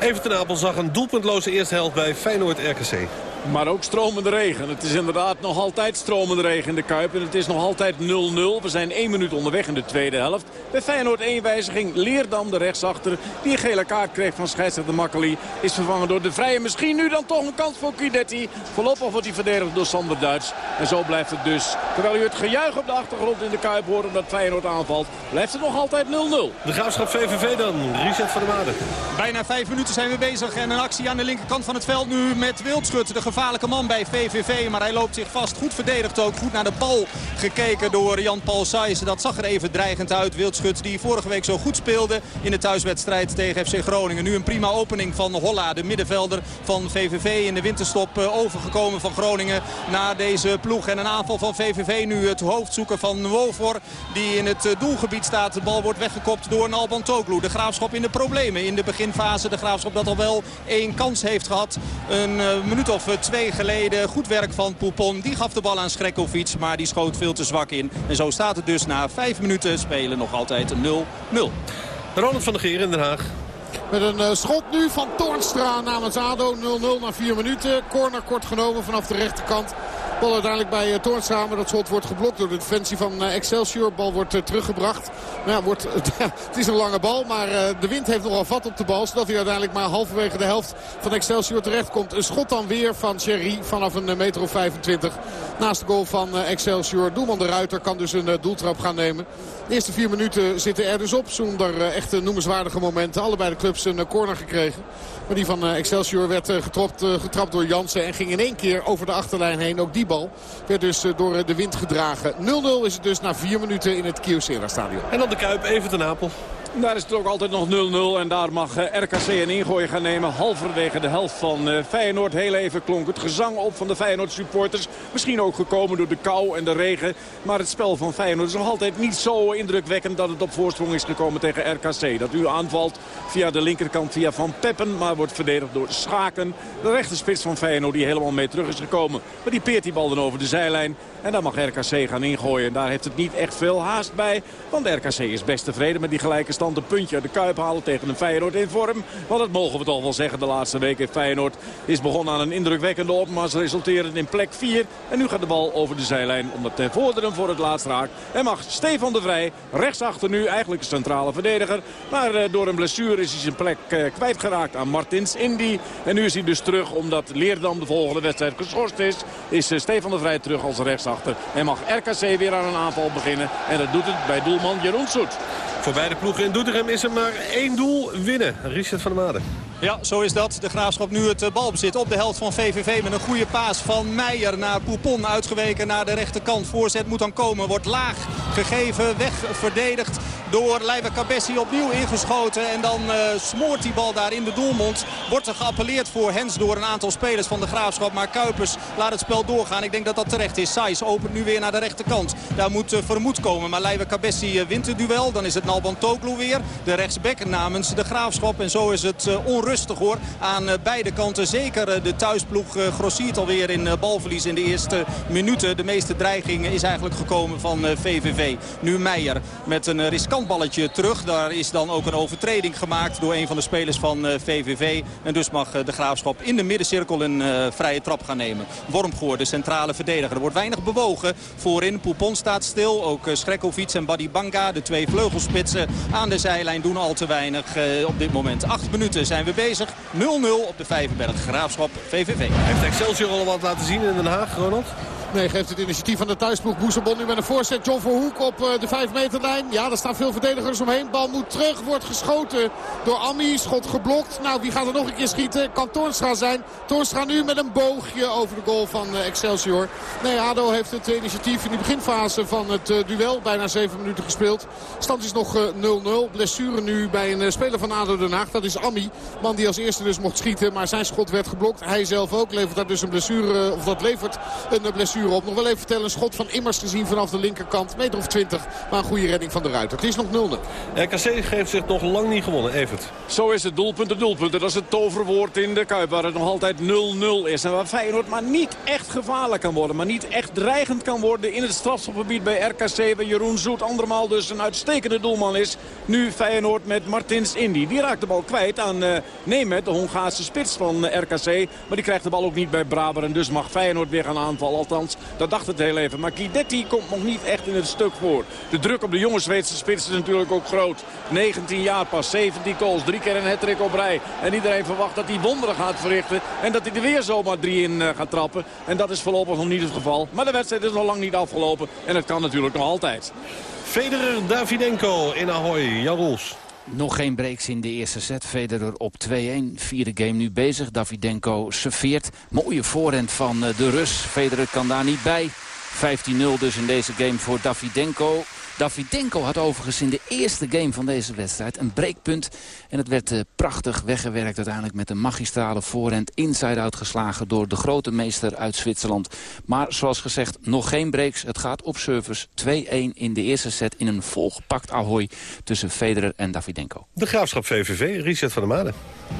Even ten zag een doelpuntloze eerste helft bij Feyenoord-RKC. Maar ook stromende regen. Het is inderdaad nog altijd stromende regen in de Kuip. En het is nog altijd 0-0. We zijn één minuut onderweg in de tweede helft. Bij Feyenoord één wijziging. Leerdam de rechtsachter. Die een gele kaart kreeg van scheidsrechter Makkeli. Is vervangen door de Vrije. Misschien nu dan toch een kans voor Kidetti. Voorlopig wordt hij verdedigd door Sander Duits. En zo blijft het dus. Terwijl u het gejuich op de achtergrond in de Kuip hoort omdat Feyenoord aanvalt. Blijft het nog altijd 0-0. De graafschap VVV dan. Richard van der Made. Bijna vijf minuten zijn we bezig. En een actie aan de linkerkant van het veld nu met Wildschut. De gevaarlijke man bij VVV. Maar hij loopt zich vast. Goed verdedigd ook. Goed naar de bal gekeken door Jan-Paul Saizen. Dat zag er even dreigend uit. Wildschut die vorige week zo goed speelde in de thuiswedstrijd tegen FC Groningen. Nu een prima opening van Holla, de middenvelder van VVV. In de winterstop eh, overgekomen van Groningen naar deze ploeg. En een aanval van VVV nu het hoofd zoeken van Wofor. Die in het eh, doelgebied staat. De bal wordt weggekopt door Nalban Toglu. De Graafschap in de problemen in de beginfase. De Graafschap dat al wel één kans heeft gehad. Een eh, minuut of twee geleden. Goed werk van Poupon. Die gaf de bal aan Schrekkovic. Maar die schoot veel te zwak in. En zo staat het dus na vijf minuten spelen nog altijd 0-0. Ronald van der Geer in Den Haag. Met een eh, schot nu van Toornstra namens ADO. 0-0 na 4 minuten. Corner kort genomen vanaf de rechterkant. Bal uiteindelijk bij uh, Toornstra. Maar dat schot wordt geblokt door de defensie van uh, Excelsior. Bal wordt teruggebracht. Nou, ja, wordt, het is een lange bal. Maar de wind heeft nogal vat op de bal. Zodat hij uiteindelijk maar halverwege de helft van Excelsior terechtkomt. Een schot dan weer van Thierry vanaf een meter of 25. Naast de goal van Excelsior. Doelman de Ruiter kan dus een doeltrap gaan nemen. De eerste vier minuten zitten er dus op. Zonder echte noemenswaardige momenten. Allebei de clubs een corner gekregen. Maar die van Excelsior werd getrapt, getrapt door Jansen. En ging in één keer over de achterlijn heen. Ook die bal werd dus door de wind gedragen. 0-0 is het dus na vier minuten in het Kyocera stadion. En dan de Kuip, even ten Apel. Daar is het ook altijd nog 0-0 en daar mag eh, RKC een ingooi gaan nemen. Halverwege de helft van eh, Feyenoord. Heel even klonk het gezang op van de Feyenoord supporters. Misschien ook gekomen door de kou en de regen. Maar het spel van Feyenoord is nog altijd niet zo indrukwekkend dat het op voorsprong is gekomen tegen RKC. Dat u aanvalt via de linkerkant via Van Peppen. Maar wordt verdedigd door Schaken. De rechterspits van Feyenoord die helemaal mee terug is gekomen. Maar die peert die bal dan over de zijlijn. En daar mag RKC gaan ingooien. En daar heeft het niet echt veel haast bij. Want RKC is best tevreden met die gelijke stand. Een puntje uit de Kuip halen tegen een Feyenoord in vorm. Want dat mogen we toch wel zeggen de laatste weken. Feyenoord is begonnen aan een indrukwekkende opmars. Resulterend in plek 4. En nu gaat de bal over de zijlijn. Omdat ten vorderen voor het laatst raakt. En mag Stefan de Vrij rechtsachter nu. Eigenlijk een centrale verdediger. Maar uh, door een blessure is hij zijn plek uh, kwijtgeraakt aan Martins Indy. En nu is hij dus terug omdat Leerdam de volgende wedstrijd geschorst is. Is uh, Stefan de Vrij terug als rechtsachter. En mag RKC weer aan een aanval beginnen. En dat doet het bij doelman Jeroen Soet. Voor beide ploegen in Doetinchem is er maar één doel winnen. Richard van der Maden. Ja, zo is dat. De Graafschap nu het balbezit op de helft van VVV met een goede paas van Meijer naar Poupon. Uitgeweken naar de rechterkant. Voorzet moet dan komen. Wordt laag gegeven, weg verdedigd door Leiva Cabessi. Opnieuw ingeschoten en dan uh, smoort die bal daar in de doelmond. Wordt er geappelleerd voor Hens door een aantal spelers van de Graafschap. Maar Kuipers laat het spel doorgaan. Ik denk dat dat terecht is. Saiz opent nu weer naar de rechterkant. Daar moet uh, vermoed komen. Maar Leiva Cabessi wint het duel. Dan is het Nalban Toglu weer. De rechtsback namens de Graafschap. En zo is het onrustig hoor. Aan beide kanten. Zeker de thuisploeg grossiert alweer in balverlies in de eerste minuten. De meeste dreiging is eigenlijk gekomen van VVV. Nu Meijer met een riskant balletje terug. Daar is dan ook een overtreding gemaakt door een van de spelers van VVV. En dus mag de Graafschap in de middencirkel een vrije trap gaan nemen. Wormgoor, de centrale verdediger. Er wordt weinig bewogen voorin. Poupon staat stil. Ook Schrekkovic en Badibanga, de twee vleugelspitsen aan de zijlijn, doen al te weinig op dit moment. Acht minuten zijn we bezig. 0-0 op de Vijverberg. Graafschap VVV. Heeft Excelsior al wat laten zien in Den Haag, Ronald? Nee, geeft het initiatief van de thuisploeg. Boezebon nu met een voorzet. John Verhoek op de 5 meterlijn. Ja, daar staan veel verdedigers omheen. Bal moet terug. Wordt geschoten door Ammi. Schot geblokt. Nou, wie gaat er nog een keer schieten? Kan Toornstra zijn. Toornstra nu met een boogje over de goal van Excelsior. Nee, ADO heeft het initiatief in de beginfase van het duel. Bijna 7 minuten gespeeld. Stand is nog 0-0. Blessure nu bij een speler van ADO Den Haag. Dat is Ammi. Man die als eerste dus mocht schieten. Maar zijn schot werd geblokt. Hij zelf ook. Levert daar dus een blessure. Of dat levert een blessure op. Nog wel even vertellen, een schot van Immers gezien vanaf de linkerkant. Meter of 20, maar een goede redding van de Ruiter. Het is nog 0-0. RKC geeft zich nog lang niet gewonnen, Evert. Zo is het, doelpunten, doelpunten. Dat is het toverwoord in de Kuip, waar het nog altijd 0-0 is. En waar Feyenoord maar niet echt gevaarlijk kan worden. Maar niet echt dreigend kan worden in het strafschopgebied bij RKC. Bij Jeroen Zoet andermaal dus een uitstekende doelman is. Nu Feyenoord met Martins Indy. Die raakt de bal kwijt aan uh, Nemet, de Hongaarse spits van uh, RKC. Maar die krijgt de bal ook niet bij Braber. En dus mag Feyenoord weer gaan aanvallen. Althans, dat dacht het heel even. Maar Guidetti komt nog niet echt in het stuk voor. De druk op de jonge Zweedse spits is natuurlijk ook groot. 19 jaar pas, 17 goals, drie keer een hattrick op rij. En iedereen verwacht dat hij wonderen gaat verrichten. En dat hij er weer zomaar drie in uh, gaat trappen. En dat is voorlopig nog niet het geval. Maar de wedstrijd is nog lang niet afgelopen. En het kan natuurlijk nog altijd. Federer Davidenko in Ahoy. Jan Roels. Nog geen breaks in de eerste set. Federer op 2-1. Vierde game nu bezig. Davidenko serveert. Mooie voorhand van eh, de Rus. Federer kan daar niet bij. 15-0 dus in deze game voor Davidenko. Davidenko had overigens in de eerste game van deze wedstrijd een breekpunt. En het werd eh, prachtig weggewerkt uiteindelijk met een magistrale voorhand inside-out geslagen door de grote meester uit Zwitserland. Maar zoals gezegd, nog geen breaks. Het gaat op service 2-1 in de eerste set in een volgepakt ahoy tussen Federer en Davidenko. De Graafschap VVV, Richard van der Made.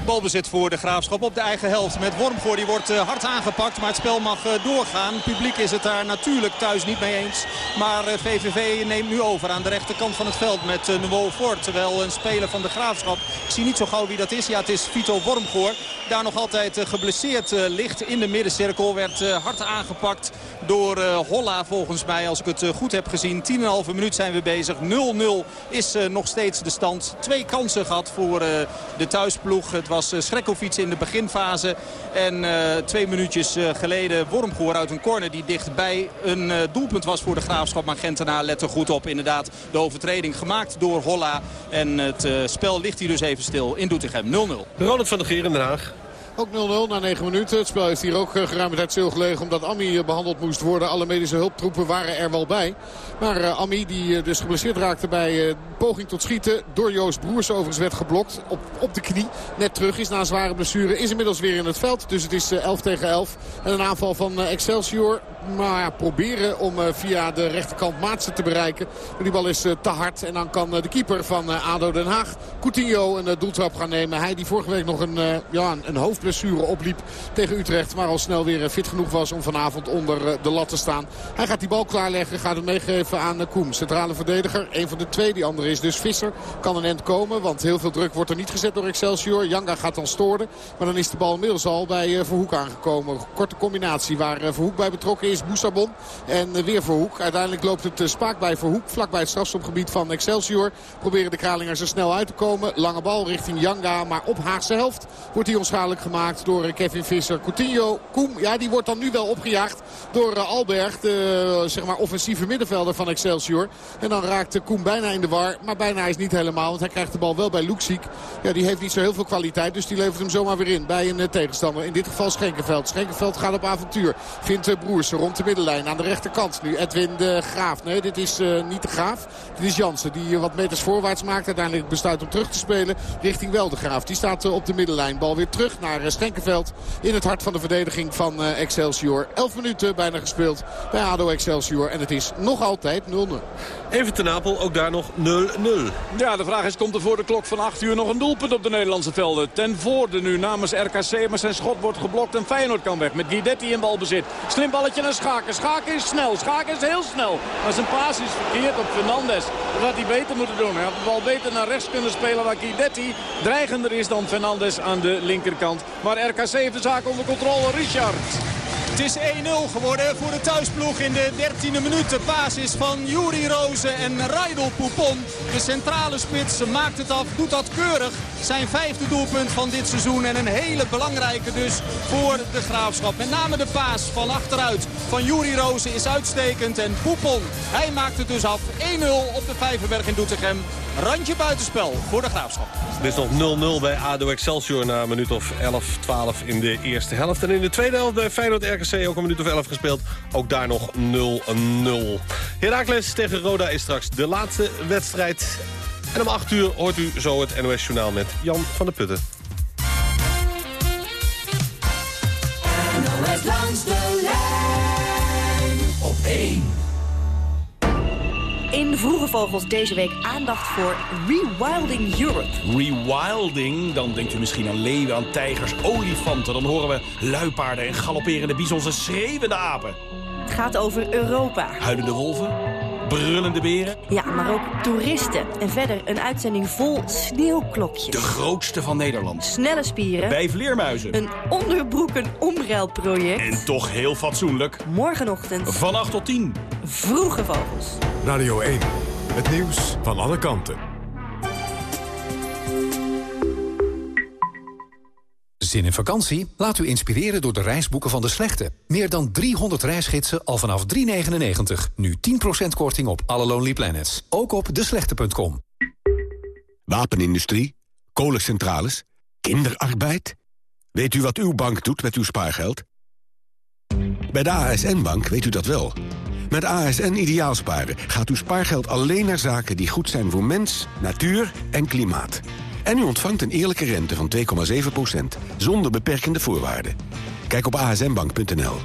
Balbezit voor de Graafschap op de eigen helft. Met Wormgoor die wordt eh, hard aangepakt. Maar het spel mag eh, doorgaan. Het publiek is het daar natuurlijk thuis niet mee eens. Maar eh, VVV neemt nu over aan de rechterkant van het veld met uh, Nouveau Fort. Terwijl een speler van de Graafschap, ik zie niet zo gauw wie dat is. Ja, het is Vito Wormgoor. Daar nog altijd eh, geblesseerd eh, ligt in de middencirkel. Werd eh, hard aangepakt door eh, Holla volgens mij. Als ik het eh, goed heb gezien. 10,5 minuut zijn we bezig. 0-0 is eh, nog steeds de stand. Twee kansen gehad voor eh, de thuisploeg. Het was Schrekkovic in de beginfase. En eh, twee minuutjes eh, geleden Wormgoor uit een corner die dichtbij een eh, doelpunt was voor de Graafschap. Maar Gentenaar let er goed op. Inderdaad de overtreding gemaakt door Holla. En het eh, spel ligt hier dus even stil in Doetinchem. 0-0. Ronald van der Geer in Den Haag. Ook 0-0 na 9 minuten. Het spel heeft hier ook eh, geruime tijd stilgelegen omdat Ami eh, behandeld moest worden. Alle medische hulptroepen waren er wel bij. Maar uh, Ami, die uh, dus geblesseerd raakte bij uh, poging tot schieten... door Joost Broers overigens werd geblokt op, op de knie. Net terug is na een zware blessure. Is inmiddels weer in het veld. Dus het is 11 tegen 11. En een aanval van Excelsior. Maar proberen om via de rechterkant Maatsen te bereiken. Maar die bal is te hard. En dan kan de keeper van ADO Den Haag, Coutinho, een doeltrap gaan nemen. Hij die vorige week nog een, ja, een, hoofdblessure opliep tegen Utrecht. Maar al snel weer fit genoeg was om vanavond onder de lat te staan. Hij gaat die bal klaarleggen. Gaat het meegeven aan Koem. Centrale verdediger. Een van de twee. Die andere is dus Visser. Kan een end komen. Want heel veel druk wordt er niet gezet door Excelsior. Janga gaat dan storen. Maar dan is de bal inmiddels al bij Verhoek aangekomen. Korte combinatie waar Verhoek bij betrokken is. Boussabon. En weer Verhoek. Uiteindelijk loopt het spaak bij Verhoek. Vlak bij het strafschopgebied van Excelsior. Proberen de Kralingers er snel uit te komen. Lange bal richting Janga. Maar op Haagse helft wordt hij onschadelijk gemaakt door Kevin Visser. Coutinho, Koem, ja die wordt dan nu wel opgejaagd door Alberg. De zeg maar offensieve middenvelder van Excelsior. En dan raakt Koem bijna in de war. Maar bijna is niet helemaal. Want hij krijgt de bal wel bij Luxiek. Ja, die heeft niet zo heel veel kwaliteit. Dus die levert hem zomaar weer in bij een tegenstander. In dit geval Schenkenveld. Schenkenveld gaat op avontuur. Vindt uh, Broers rond de middenlijn. Aan de rechterkant nu Edwin de Graaf. Nee, dit is uh, niet de Graaf. Dit is Jansen die wat meters voorwaarts maakt. Uiteindelijk besluit om terug te spelen richting wel de Graaf. Die staat op de middenlijn. Bal weer terug naar Schenkenveld. In het hart van de verdediging van Excelsior. 11 minuten bijna gespeeld bij ADO Excelsior. En het is nog altijd 0-0. Even ten Napel, ook daar nog 0-0. Ja, de vraag is, komt er voor de klok van 8 uur nog een doelpunt op de Nederlandse velden? Ten voorde nu namens RKC, maar zijn schot wordt geblokt en Feyenoord kan weg. Met Guidetti in balbezit. Slim balletje naar Schaken. Schaken is snel. Schaken is heel snel. Maar zijn paas is verkeerd op Fernandes. Dat had hij beter moeten doen. Hij had de bal beter naar rechts kunnen spelen waar Guidetti dreigender is dan Fernandes aan de linkerkant. Maar RKC heeft de zaak onder controle. Richard. Het is 1-0 geworden voor de thuisploeg in de 13e minuut. De basis van Juri Rozen en Raidel Poupon. De centrale spits maakt het af, doet dat keurig. Zijn vijfde doelpunt van dit seizoen en een hele belangrijke dus voor de Graafschap. Met name de paas van achteruit van Juri Rozen is uitstekend. En Poupon, hij maakt het dus af. 1-0 op de Vijverberg in Doetinchem. Randje buitenspel voor de Graafschap. Het is nog 0-0 bij ADO Excelsior na een minuut of 11, 12 in de eerste helft. En in de tweede helft bij Feyenoord RKC ook een minuut of 11 gespeeld. Ook daar nog 0-0. Heracles tegen Roda is straks de laatste wedstrijd. En om 8 uur hoort u zo het NOS Journaal met Jan van der Putten. NOS langs In Vroege Vogels deze week aandacht voor Rewilding Europe. Rewilding, dan denkt u misschien aan leeuwen, aan tijgers, olifanten. Dan horen we luipaarden en galopperende bizons en schreeuwende apen. Het gaat over Europa. Huilende wolven, brullende beren. Ja, maar ook toeristen. En verder een uitzending vol sneeuwklokjes. De grootste van Nederland. Snelle spieren. Bij vleermuizen. Een onderbroeken omruilproject. En toch heel fatsoenlijk. Morgenochtend. Van 8 tot 10. Vroege Vogels. Radio 1. Het nieuws van alle kanten. Zin in vakantie? Laat u inspireren door de reisboeken van De Slechte. Meer dan 300 reisgidsen al vanaf 3,99. Nu 10% korting op alle Lonely Planets. Ook op deslechte.com. Wapenindustrie? Kolencentrales? Kinderarbeid? Weet u wat uw bank doet met uw spaargeld? Bij de ASN-bank weet u dat wel. Met ASN Ideaalsparen gaat uw spaargeld alleen naar zaken die goed zijn voor mens, natuur en klimaat. En u ontvangt een eerlijke rente van 2,7%, zonder beperkende voorwaarden. Kijk op asnbank.nl.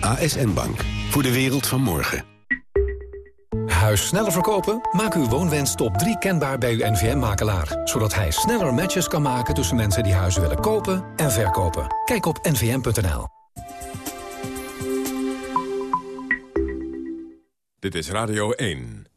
ASN Bank, voor de wereld van morgen. Huis sneller verkopen? Maak uw woonwens top 3 kenbaar bij uw NVM-makelaar. Zodat hij sneller matches kan maken tussen mensen die huizen willen kopen en verkopen. Kijk op nvm.nl. Dit is Radio 1.